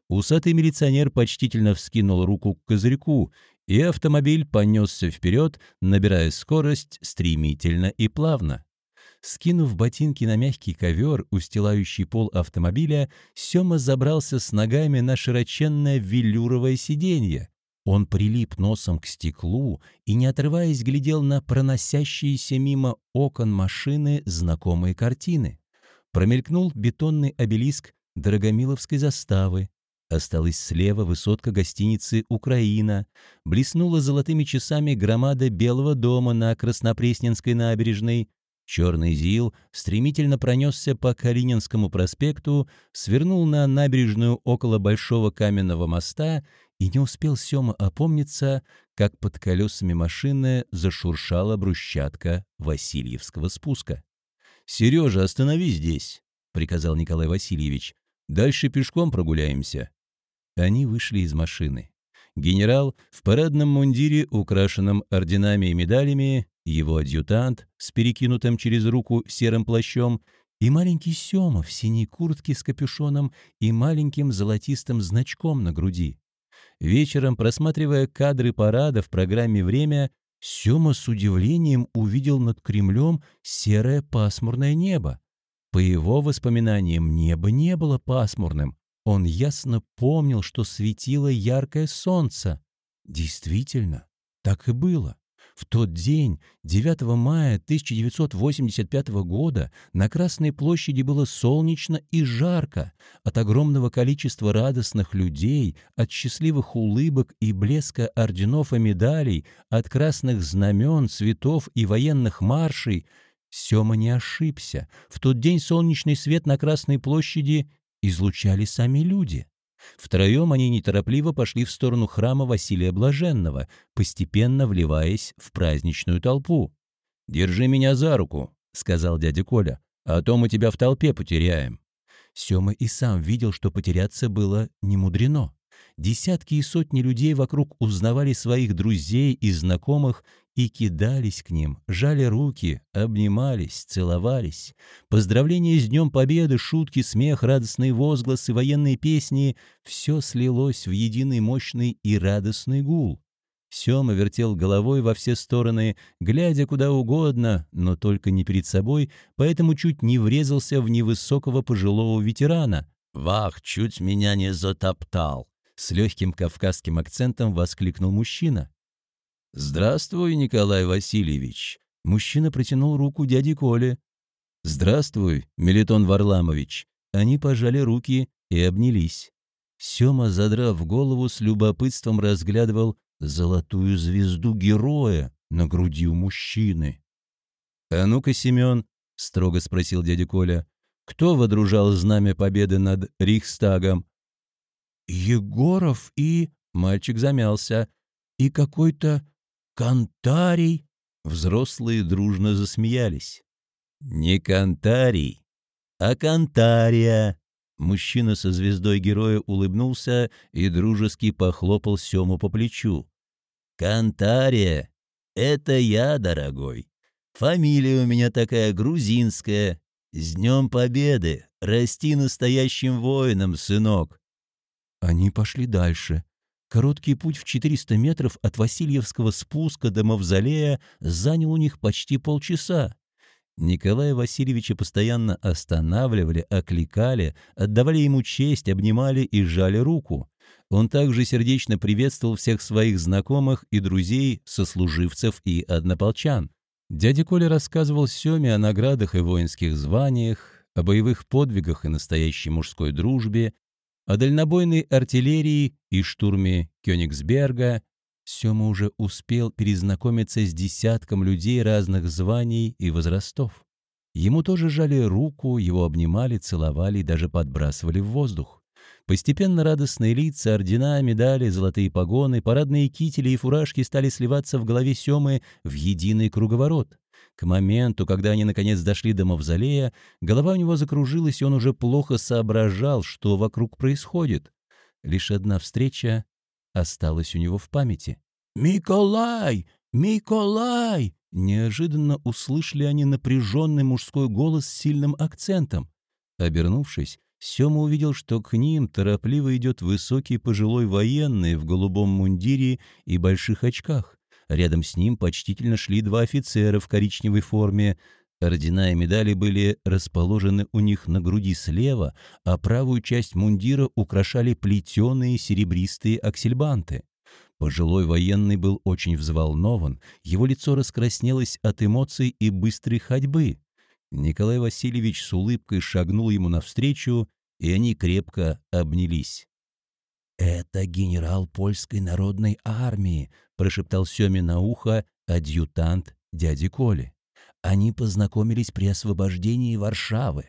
Усатый милиционер почтительно вскинул руку к козырьку, и автомобиль понесся вперед, набирая скорость стремительно и плавно. Скинув ботинки на мягкий ковер, устилающий пол автомобиля, Сёма забрался с ногами на широченное велюровое сиденье. Он прилип носом к стеклу и, не отрываясь, глядел на проносящиеся мимо окон машины знакомые картины. Промелькнул бетонный обелиск Дорогомиловской заставы, Осталась слева высотка гостиницы «Украина». Блеснула золотыми часами громада Белого дома на Краснопресненской набережной. Черный ЗИЛ стремительно пронесся по Калининскому проспекту, свернул на набережную около Большого каменного моста и не успел Сема опомниться, как под колесами машины зашуршала брусчатка Васильевского спуска. «Сережа, остановись здесь!» — приказал Николай Васильевич. «Дальше пешком прогуляемся». Они вышли из машины. Генерал в парадном мундире, украшенном орденами и медалями, его адъютант с перекинутым через руку серым плащом и маленький Сёма в синей куртке с капюшоном и маленьким золотистым значком на груди. Вечером, просматривая кадры парада в программе «Время», Сёма с удивлением увидел над Кремлем серое пасмурное небо. По его воспоминаниям, небо не было пасмурным. Он ясно помнил, что светило яркое солнце. Действительно, так и было. В тот день, 9 мая 1985 года, на Красной площади было солнечно и жарко. От огромного количества радостных людей, от счастливых улыбок и блеска орденов и медалей, от красных знамен, цветов и военных маршей. Сема не ошибся. В тот день солнечный свет на Красной площади излучали сами люди. Втроем они неторопливо пошли в сторону храма Василия Блаженного, постепенно вливаясь в праздничную толпу. «Держи меня за руку», — сказал дядя Коля, — «а то мы тебя в толпе потеряем». Сема и сам видел, что потеряться было немудрено. Десятки и сотни людей вокруг узнавали своих друзей и знакомых и кидались к ним, жали руки, обнимались, целовались. Поздравления с Днем Победы, шутки, смех, радостные возгласы, военные песни — все слилось в единый мощный и радостный гул. Сема вертел головой во все стороны, глядя куда угодно, но только не перед собой, поэтому чуть не врезался в невысокого пожилого ветерана. «Вах, чуть меня не затоптал!» С легким кавказским акцентом воскликнул мужчина. «Здравствуй, Николай Васильевич!» Мужчина протянул руку дяде Коле. «Здравствуй, Мелитон Варламович!» Они пожали руки и обнялись. Сема, задрав голову, с любопытством разглядывал золотую звезду героя на груди у мужчины. «А ну-ка, Семен!» — строго спросил дядя Коля. «Кто водружал знамя победы над Рихстагом?» «Егоров и...» — мальчик замялся. «И какой-то «Кантарий!» Взрослые дружно засмеялись. «Не Кантарий, а Кантария!» Мужчина со звездой героя улыбнулся и дружески похлопал Сему по плечу. «Кантария! Это я, дорогой! Фамилия у меня такая грузинская. С Днем Победы! Расти настоящим воином, сынок!» Они пошли дальше. Короткий путь в 400 метров от Васильевского спуска до Мавзолея занял у них почти полчаса. Николая Васильевича постоянно останавливали, окликали, отдавали ему честь, обнимали и сжали руку. Он также сердечно приветствовал всех своих знакомых и друзей, сослуживцев и однополчан. Дядя Коля рассказывал Семе о наградах и воинских званиях, о боевых подвигах и настоящей мужской дружбе, о дальнобойной артиллерии и штурме Кёнигсберга Сёма уже успел перезнакомиться с десятком людей разных званий и возрастов. Ему тоже жали руку, его обнимали, целовали и даже подбрасывали в воздух. Постепенно радостные лица, ордена, медали, золотые погоны, парадные кители и фуражки стали сливаться в голове Семы в единый круговорот. К моменту, когда они наконец дошли до мавзолея, голова у него закружилась, и он уже плохо соображал, что вокруг происходит. Лишь одна встреча осталась у него в памяти. «Миколай! Миколай!» Неожиданно услышали они напряженный мужской голос с сильным акцентом. Обернувшись, Сема увидел, что к ним торопливо идет высокий пожилой военный в голубом мундире и больших очках. Рядом с ним почтительно шли два офицера в коричневой форме. Ордена и медали были расположены у них на груди слева, а правую часть мундира украшали плетеные серебристые аксельбанты. Пожилой военный был очень взволнован, его лицо раскраснелось от эмоций и быстрой ходьбы. Николай Васильевич с улыбкой шагнул ему навстречу, и они крепко обнялись. «Это генерал польской народной армии», — прошептал Семе на ухо адъютант дяди Коли. Они познакомились при освобождении Варшавы.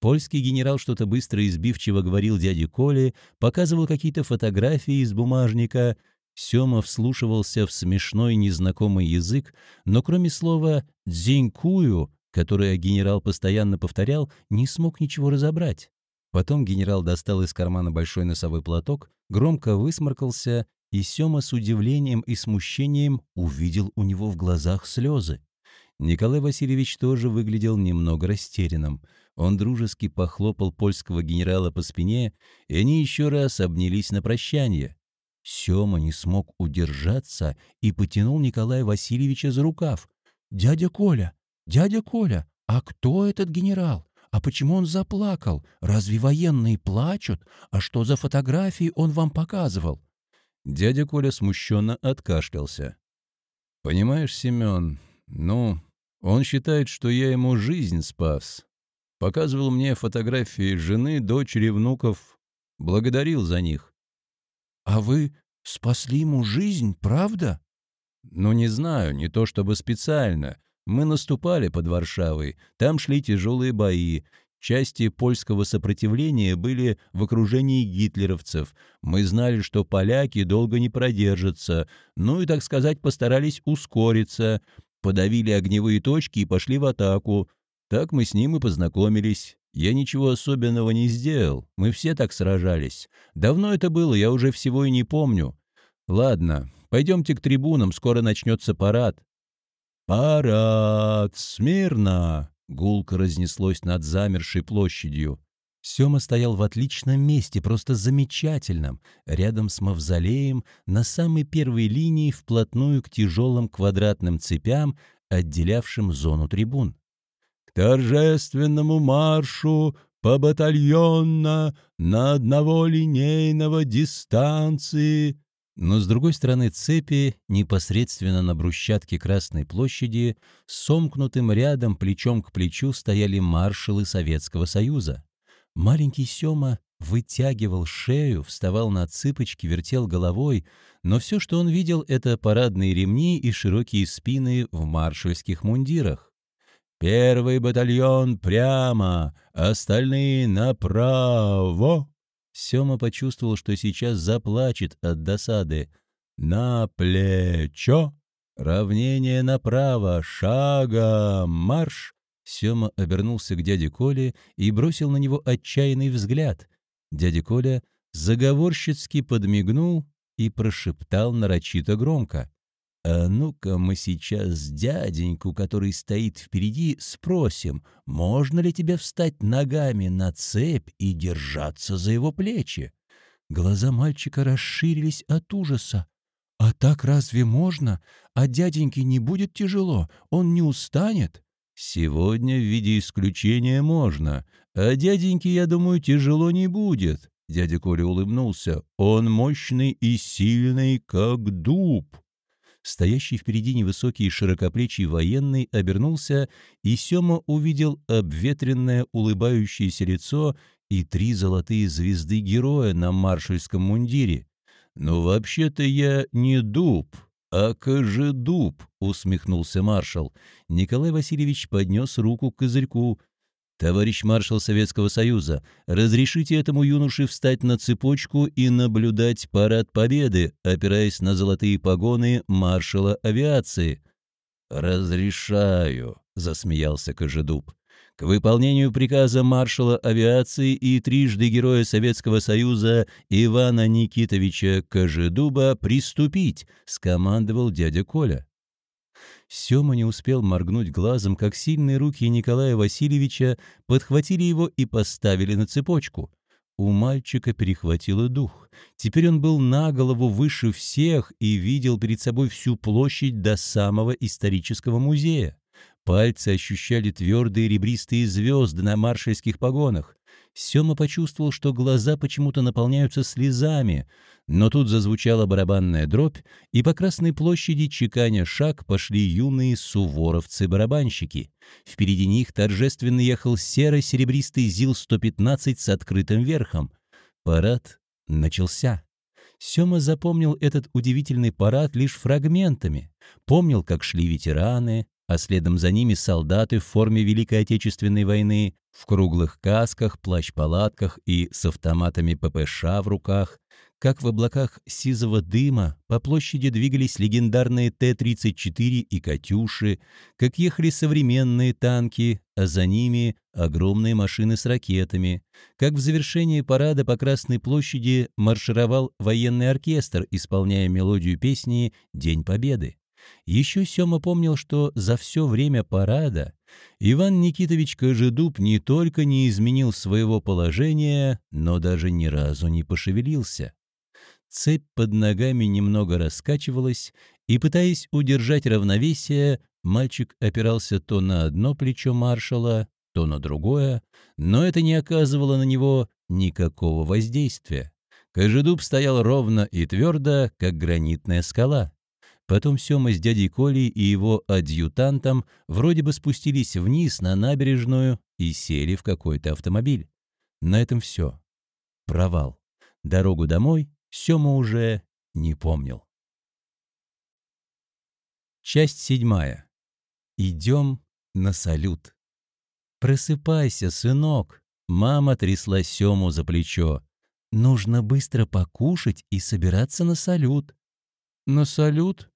Польский генерал что-то быстро и избивчиво говорил дяде Коле, показывал какие-то фотографии из бумажника. Сема вслушивался в смешной незнакомый язык, но кроме слова «дзинькую», которое генерал постоянно повторял, не смог ничего разобрать. Потом генерал достал из кармана большой носовой платок, громко высморкался, и Сема с удивлением и смущением увидел у него в глазах слезы. Николай Васильевич тоже выглядел немного растерянным. Он дружески похлопал польского генерала по спине, и они еще раз обнялись на прощание. Сема не смог удержаться и потянул Николая Васильевича за рукав. «Дядя Коля! Дядя Коля! А кто этот генерал? А почему он заплакал? Разве военные плачут? А что за фотографии он вам показывал?» Дядя Коля смущенно откашлялся. «Понимаешь, Семен, ну, он считает, что я ему жизнь спас. Показывал мне фотографии жены, дочери, внуков. Благодарил за них. «А вы спасли ему жизнь, правда?» «Ну, не знаю, не то чтобы специально. Мы наступали под Варшавой, там шли тяжелые бои. Части польского сопротивления были в окружении гитлеровцев. Мы знали, что поляки долго не продержатся, ну и, так сказать, постарались ускориться подавили огневые точки и пошли в атаку. Так мы с ним и познакомились. Я ничего особенного не сделал, мы все так сражались. Давно это было, я уже всего и не помню. Ладно, пойдемте к трибунам, скоро начнется парад. «Парад! Смирно!» — гулко разнеслось над замершей площадью. Сёма стоял в отличном месте, просто замечательном, рядом с мавзолеем, на самой первой линии, вплотную к тяжелым квадратным цепям, отделявшим зону трибун. «К торжественному маршу по батальонно на одного линейного дистанции!» Но с другой стороны цепи, непосредственно на брусчатке Красной площади, сомкнутым рядом плечом к плечу стояли маршалы Советского Союза. Маленький Сёма вытягивал шею, вставал на цыпочки, вертел головой, но все, что он видел, это парадные ремни и широкие спины в маршальских мундирах. «Первый батальон прямо, остальные направо!» Сёма почувствовал, что сейчас заплачет от досады. «На плечо! Равнение направо! Шагом марш!» Сёма обернулся к дяде Коле и бросил на него отчаянный взгляд. Дядя Коля заговорщицки подмигнул и прошептал нарочито громко. «А ну-ка мы сейчас дяденьку, который стоит впереди, спросим, можно ли тебе встать ногами на цепь и держаться за его плечи?» Глаза мальчика расширились от ужаса. «А так разве можно? А дяденьке не будет тяжело? Он не устанет?» «Сегодня в виде исключения можно, а дяденьке, я думаю, тяжело не будет». Дядя Коля улыбнулся. «Он мощный и сильный, как дуб». Стоящий впереди невысокий широкоплечий военный обернулся, и Сема увидел обветренное улыбающееся лицо и три золотые звезды героя на маршальском мундире. «Но вообще-то я не дуб, «Ака же дуб!» — усмехнулся маршал. Николай Васильевич поднес руку к козырьку. «Товарищ маршал Советского Союза, разрешите этому юноше встать на цепочку и наблюдать парад Победы, опираясь на золотые погоны маршала авиации». «Разрешаю», — засмеялся Кожедуб к выполнению приказа маршала авиации и трижды Героя Советского Союза Ивана Никитовича Кожедуба приступить, скомандовал дядя Коля. Сема не успел моргнуть глазом, как сильные руки Николая Васильевича подхватили его и поставили на цепочку. У мальчика перехватило дух. Теперь он был на голову выше всех и видел перед собой всю площадь до самого исторического музея. Пальцы ощущали твердые ребристые звезды на маршальских погонах. Сема почувствовал, что глаза почему-то наполняются слезами, но тут зазвучала барабанная дробь, и по Красной площади, чеканя шаг, пошли юные суворовцы-барабанщики. Впереди них торжественно ехал серо-серебристый ЗИЛ-115 с открытым верхом. Парад начался. Сема запомнил этот удивительный парад лишь фрагментами. Помнил, как шли ветераны, а следом за ними солдаты в форме Великой Отечественной войны, в круглых касках, плащ-палатках и с автоматами ППШ в руках, как в облаках сизого дыма по площади двигались легендарные Т-34 и «Катюши», как ехали современные танки, а за ними огромные машины с ракетами, как в завершении парада по Красной площади маршировал военный оркестр, исполняя мелодию песни «День Победы». Еще Сема помнил, что за все время парада Иван Никитович Кожедуб не только не изменил своего положения, но даже ни разу не пошевелился. Цепь под ногами немного раскачивалась, и, пытаясь удержать равновесие, мальчик опирался то на одно плечо маршала, то на другое, но это не оказывало на него никакого воздействия. Кожедуб стоял ровно и твердо, как гранитная скала. Потом Сема с дядей Колей и его адъютантом вроде бы спустились вниз на набережную и сели в какой-то автомобиль. На этом все. Провал. Дорогу домой Сема уже не помнил. Часть седьмая. Идем на салют. «Просыпайся, сынок!» Мама трясла Сему за плечо. «Нужно быстро покушать и собираться на салют». «На салют?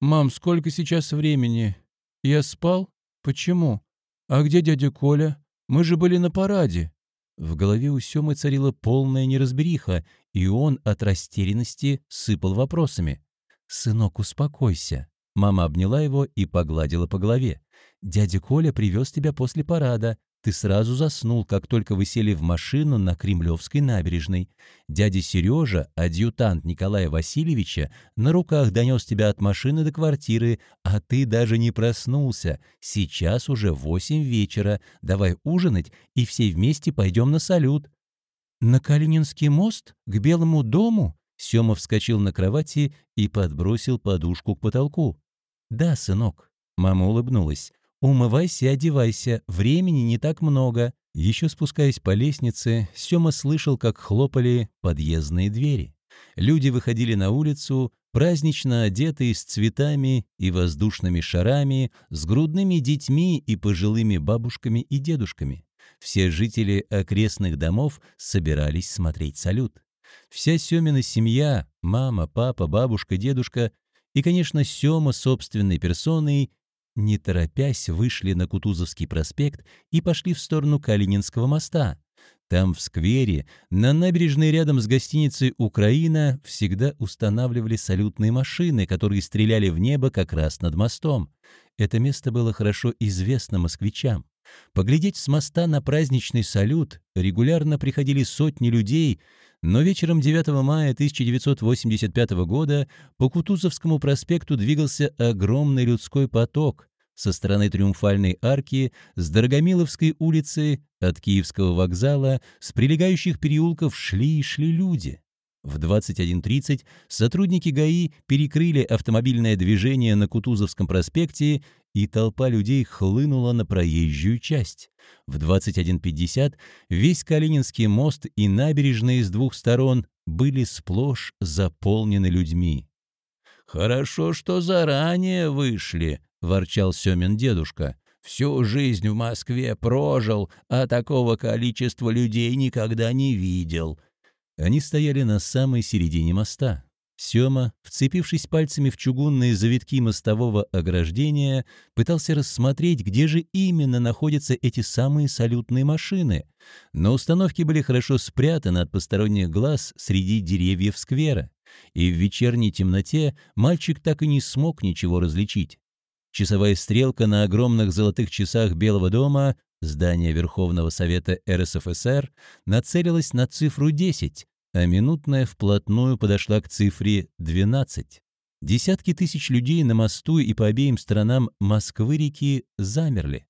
Мам, сколько сейчас времени? Я спал? Почему? А где дядя Коля? Мы же были на параде». В голове у Семы царила полная неразбериха, и он от растерянности сыпал вопросами. «Сынок, успокойся». Мама обняла его и погладила по голове. «Дядя Коля привез тебя после парада. Ты сразу заснул, как только вы сели в машину на Кремлевской набережной. Дядя Сережа, адъютант Николая Васильевича, на руках донес тебя от машины до квартиры, а ты даже не проснулся. Сейчас уже восемь вечера. Давай ужинать, и все вместе пойдем на салют». «На Калининский мост? К Белому дому?» Сема вскочил на кровати и подбросил подушку к потолку. «Да, сынок». Мама улыбнулась. «Умывайся и одевайся, времени не так много». Еще спускаясь по лестнице, Сема слышал, как хлопали подъездные двери. Люди выходили на улицу, празднично одетые с цветами и воздушными шарами, с грудными детьми и пожилыми бабушками и дедушками. Все жители окрестных домов собирались смотреть салют. Вся Семина семья, мама, папа, бабушка, дедушка и, конечно, Сема собственной персоной не торопясь, вышли на Кутузовский проспект и пошли в сторону Калининского моста. Там, в сквере, на набережной рядом с гостиницей «Украина» всегда устанавливали салютные машины, которые стреляли в небо как раз над мостом. Это место было хорошо известно москвичам. Поглядеть с моста на праздничный салют регулярно приходили сотни людей, но вечером 9 мая 1985 года по Кутузовскому проспекту двигался огромный людской поток. Со стороны Триумфальной арки, с Дорогомиловской улицы, от Киевского вокзала, с прилегающих переулков шли и шли люди. В 21.30 сотрудники ГАИ перекрыли автомобильное движение на Кутузовском проспекте, и толпа людей хлынула на проезжую часть. В 21.50 весь Калининский мост и набережные с двух сторон были сплошь заполнены людьми. «Хорошо, что заранее вышли», — ворчал Семин дедушка. «Всю жизнь в Москве прожил, а такого количества людей никогда не видел». Они стояли на самой середине моста. Сёма, вцепившись пальцами в чугунные завитки мостового ограждения, пытался рассмотреть, где же именно находятся эти самые салютные машины. Но установки были хорошо спрятаны от посторонних глаз среди деревьев сквера, и в вечерней темноте мальчик так и не смог ничего различить. Часовая стрелка на огромных золотых часах Белого дома, здания Верховного Совета РСФСР, нацелилась на цифру 10, а минутная вплотную подошла к цифре 12. Десятки тысяч людей на мосту и по обеим сторонам Москвы-реки замерли.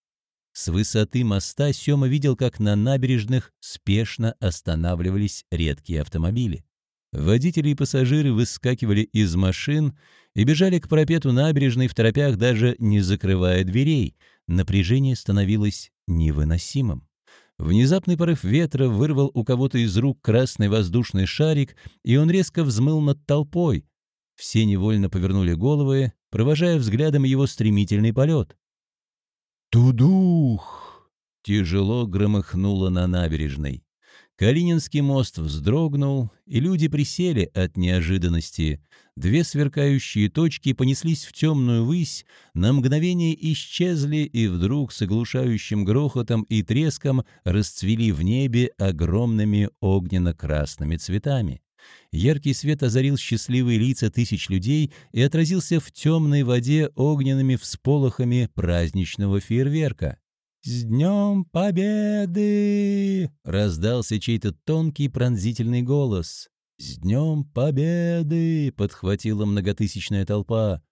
С высоты моста Сёма видел, как на набережных спешно останавливались редкие автомобили. Водители и пассажиры выскакивали из машин и бежали к пропету набережной в торопях, даже не закрывая дверей. Напряжение становилось невыносимым. Внезапный порыв ветра вырвал у кого-то из рук красный воздушный шарик, и он резко взмыл над толпой. Все невольно повернули головы, провожая взглядом его стремительный полет. Тудух! Тяжело громыхнуло на набережной. Калининский мост вздрогнул, и люди присели от неожиданности. Две сверкающие точки понеслись в темную высь, на мгновение исчезли и вдруг с оглушающим грохотом и треском расцвели в небе огромными огненно-красными цветами. Яркий свет озарил счастливые лица тысяч людей и отразился в темной воде огненными всполохами праздничного фейерверка. «С Днем Победы!» — раздался чей-то тонкий пронзительный голос. «С Днем Победы!» — подхватила многотысячная толпа.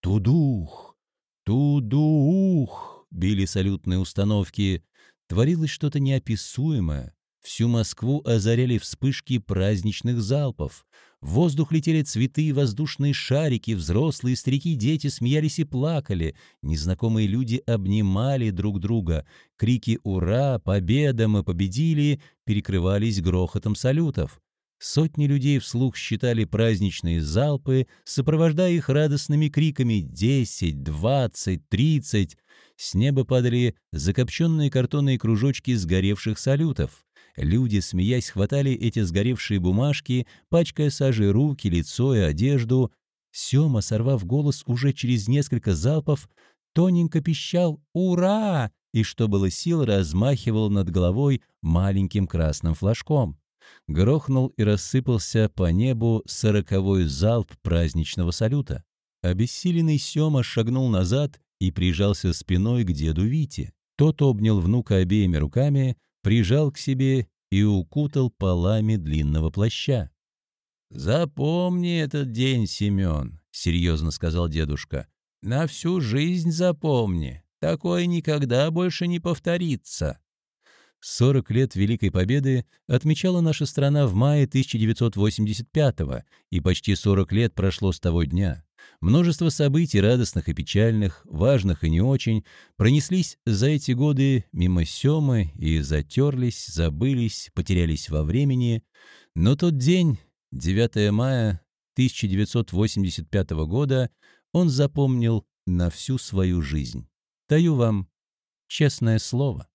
«Тудух! Тудух!» — били салютные установки. Творилось что-то неописуемое. Всю Москву озаряли вспышки праздничных залпов. В воздух летели цветы и воздушные шарики, взрослые, старики, дети смеялись и плакали. Незнакомые люди обнимали друг друга. Крики «Ура! Победа! Мы победили!» перекрывались грохотом салютов. Сотни людей вслух считали праздничные залпы, сопровождая их радостными криками «десять, двадцать, тридцать». С неба падали закопченные картонные кружочки сгоревших салютов. Люди, смеясь, хватали эти сгоревшие бумажки, пачкая сажей руки, лицо и одежду. Сема, сорвав голос уже через несколько залпов, тоненько пищал «Ура!» и, что было сил, размахивал над головой маленьким красным флажком. Грохнул и рассыпался по небу сороковой залп праздничного салюта. Обессиленный Сема шагнул назад и прижался спиной к деду Вите. Тот обнял внука обеими руками, прижал к себе и укутал полами длинного плаща. «Запомни этот день, Семен», — серьезно сказал дедушка. «На всю жизнь запомни. Такое никогда больше не повторится». 40 лет Великой Победы отмечала наша страна в мае 1985-го, и почти 40 лет прошло с того дня. Множество событий, радостных и печальных, важных и не очень, пронеслись за эти годы мимо Семы и затерлись, забылись, потерялись во времени. Но тот день, 9 мая 1985 года, он запомнил на всю свою жизнь. Даю вам честное слово.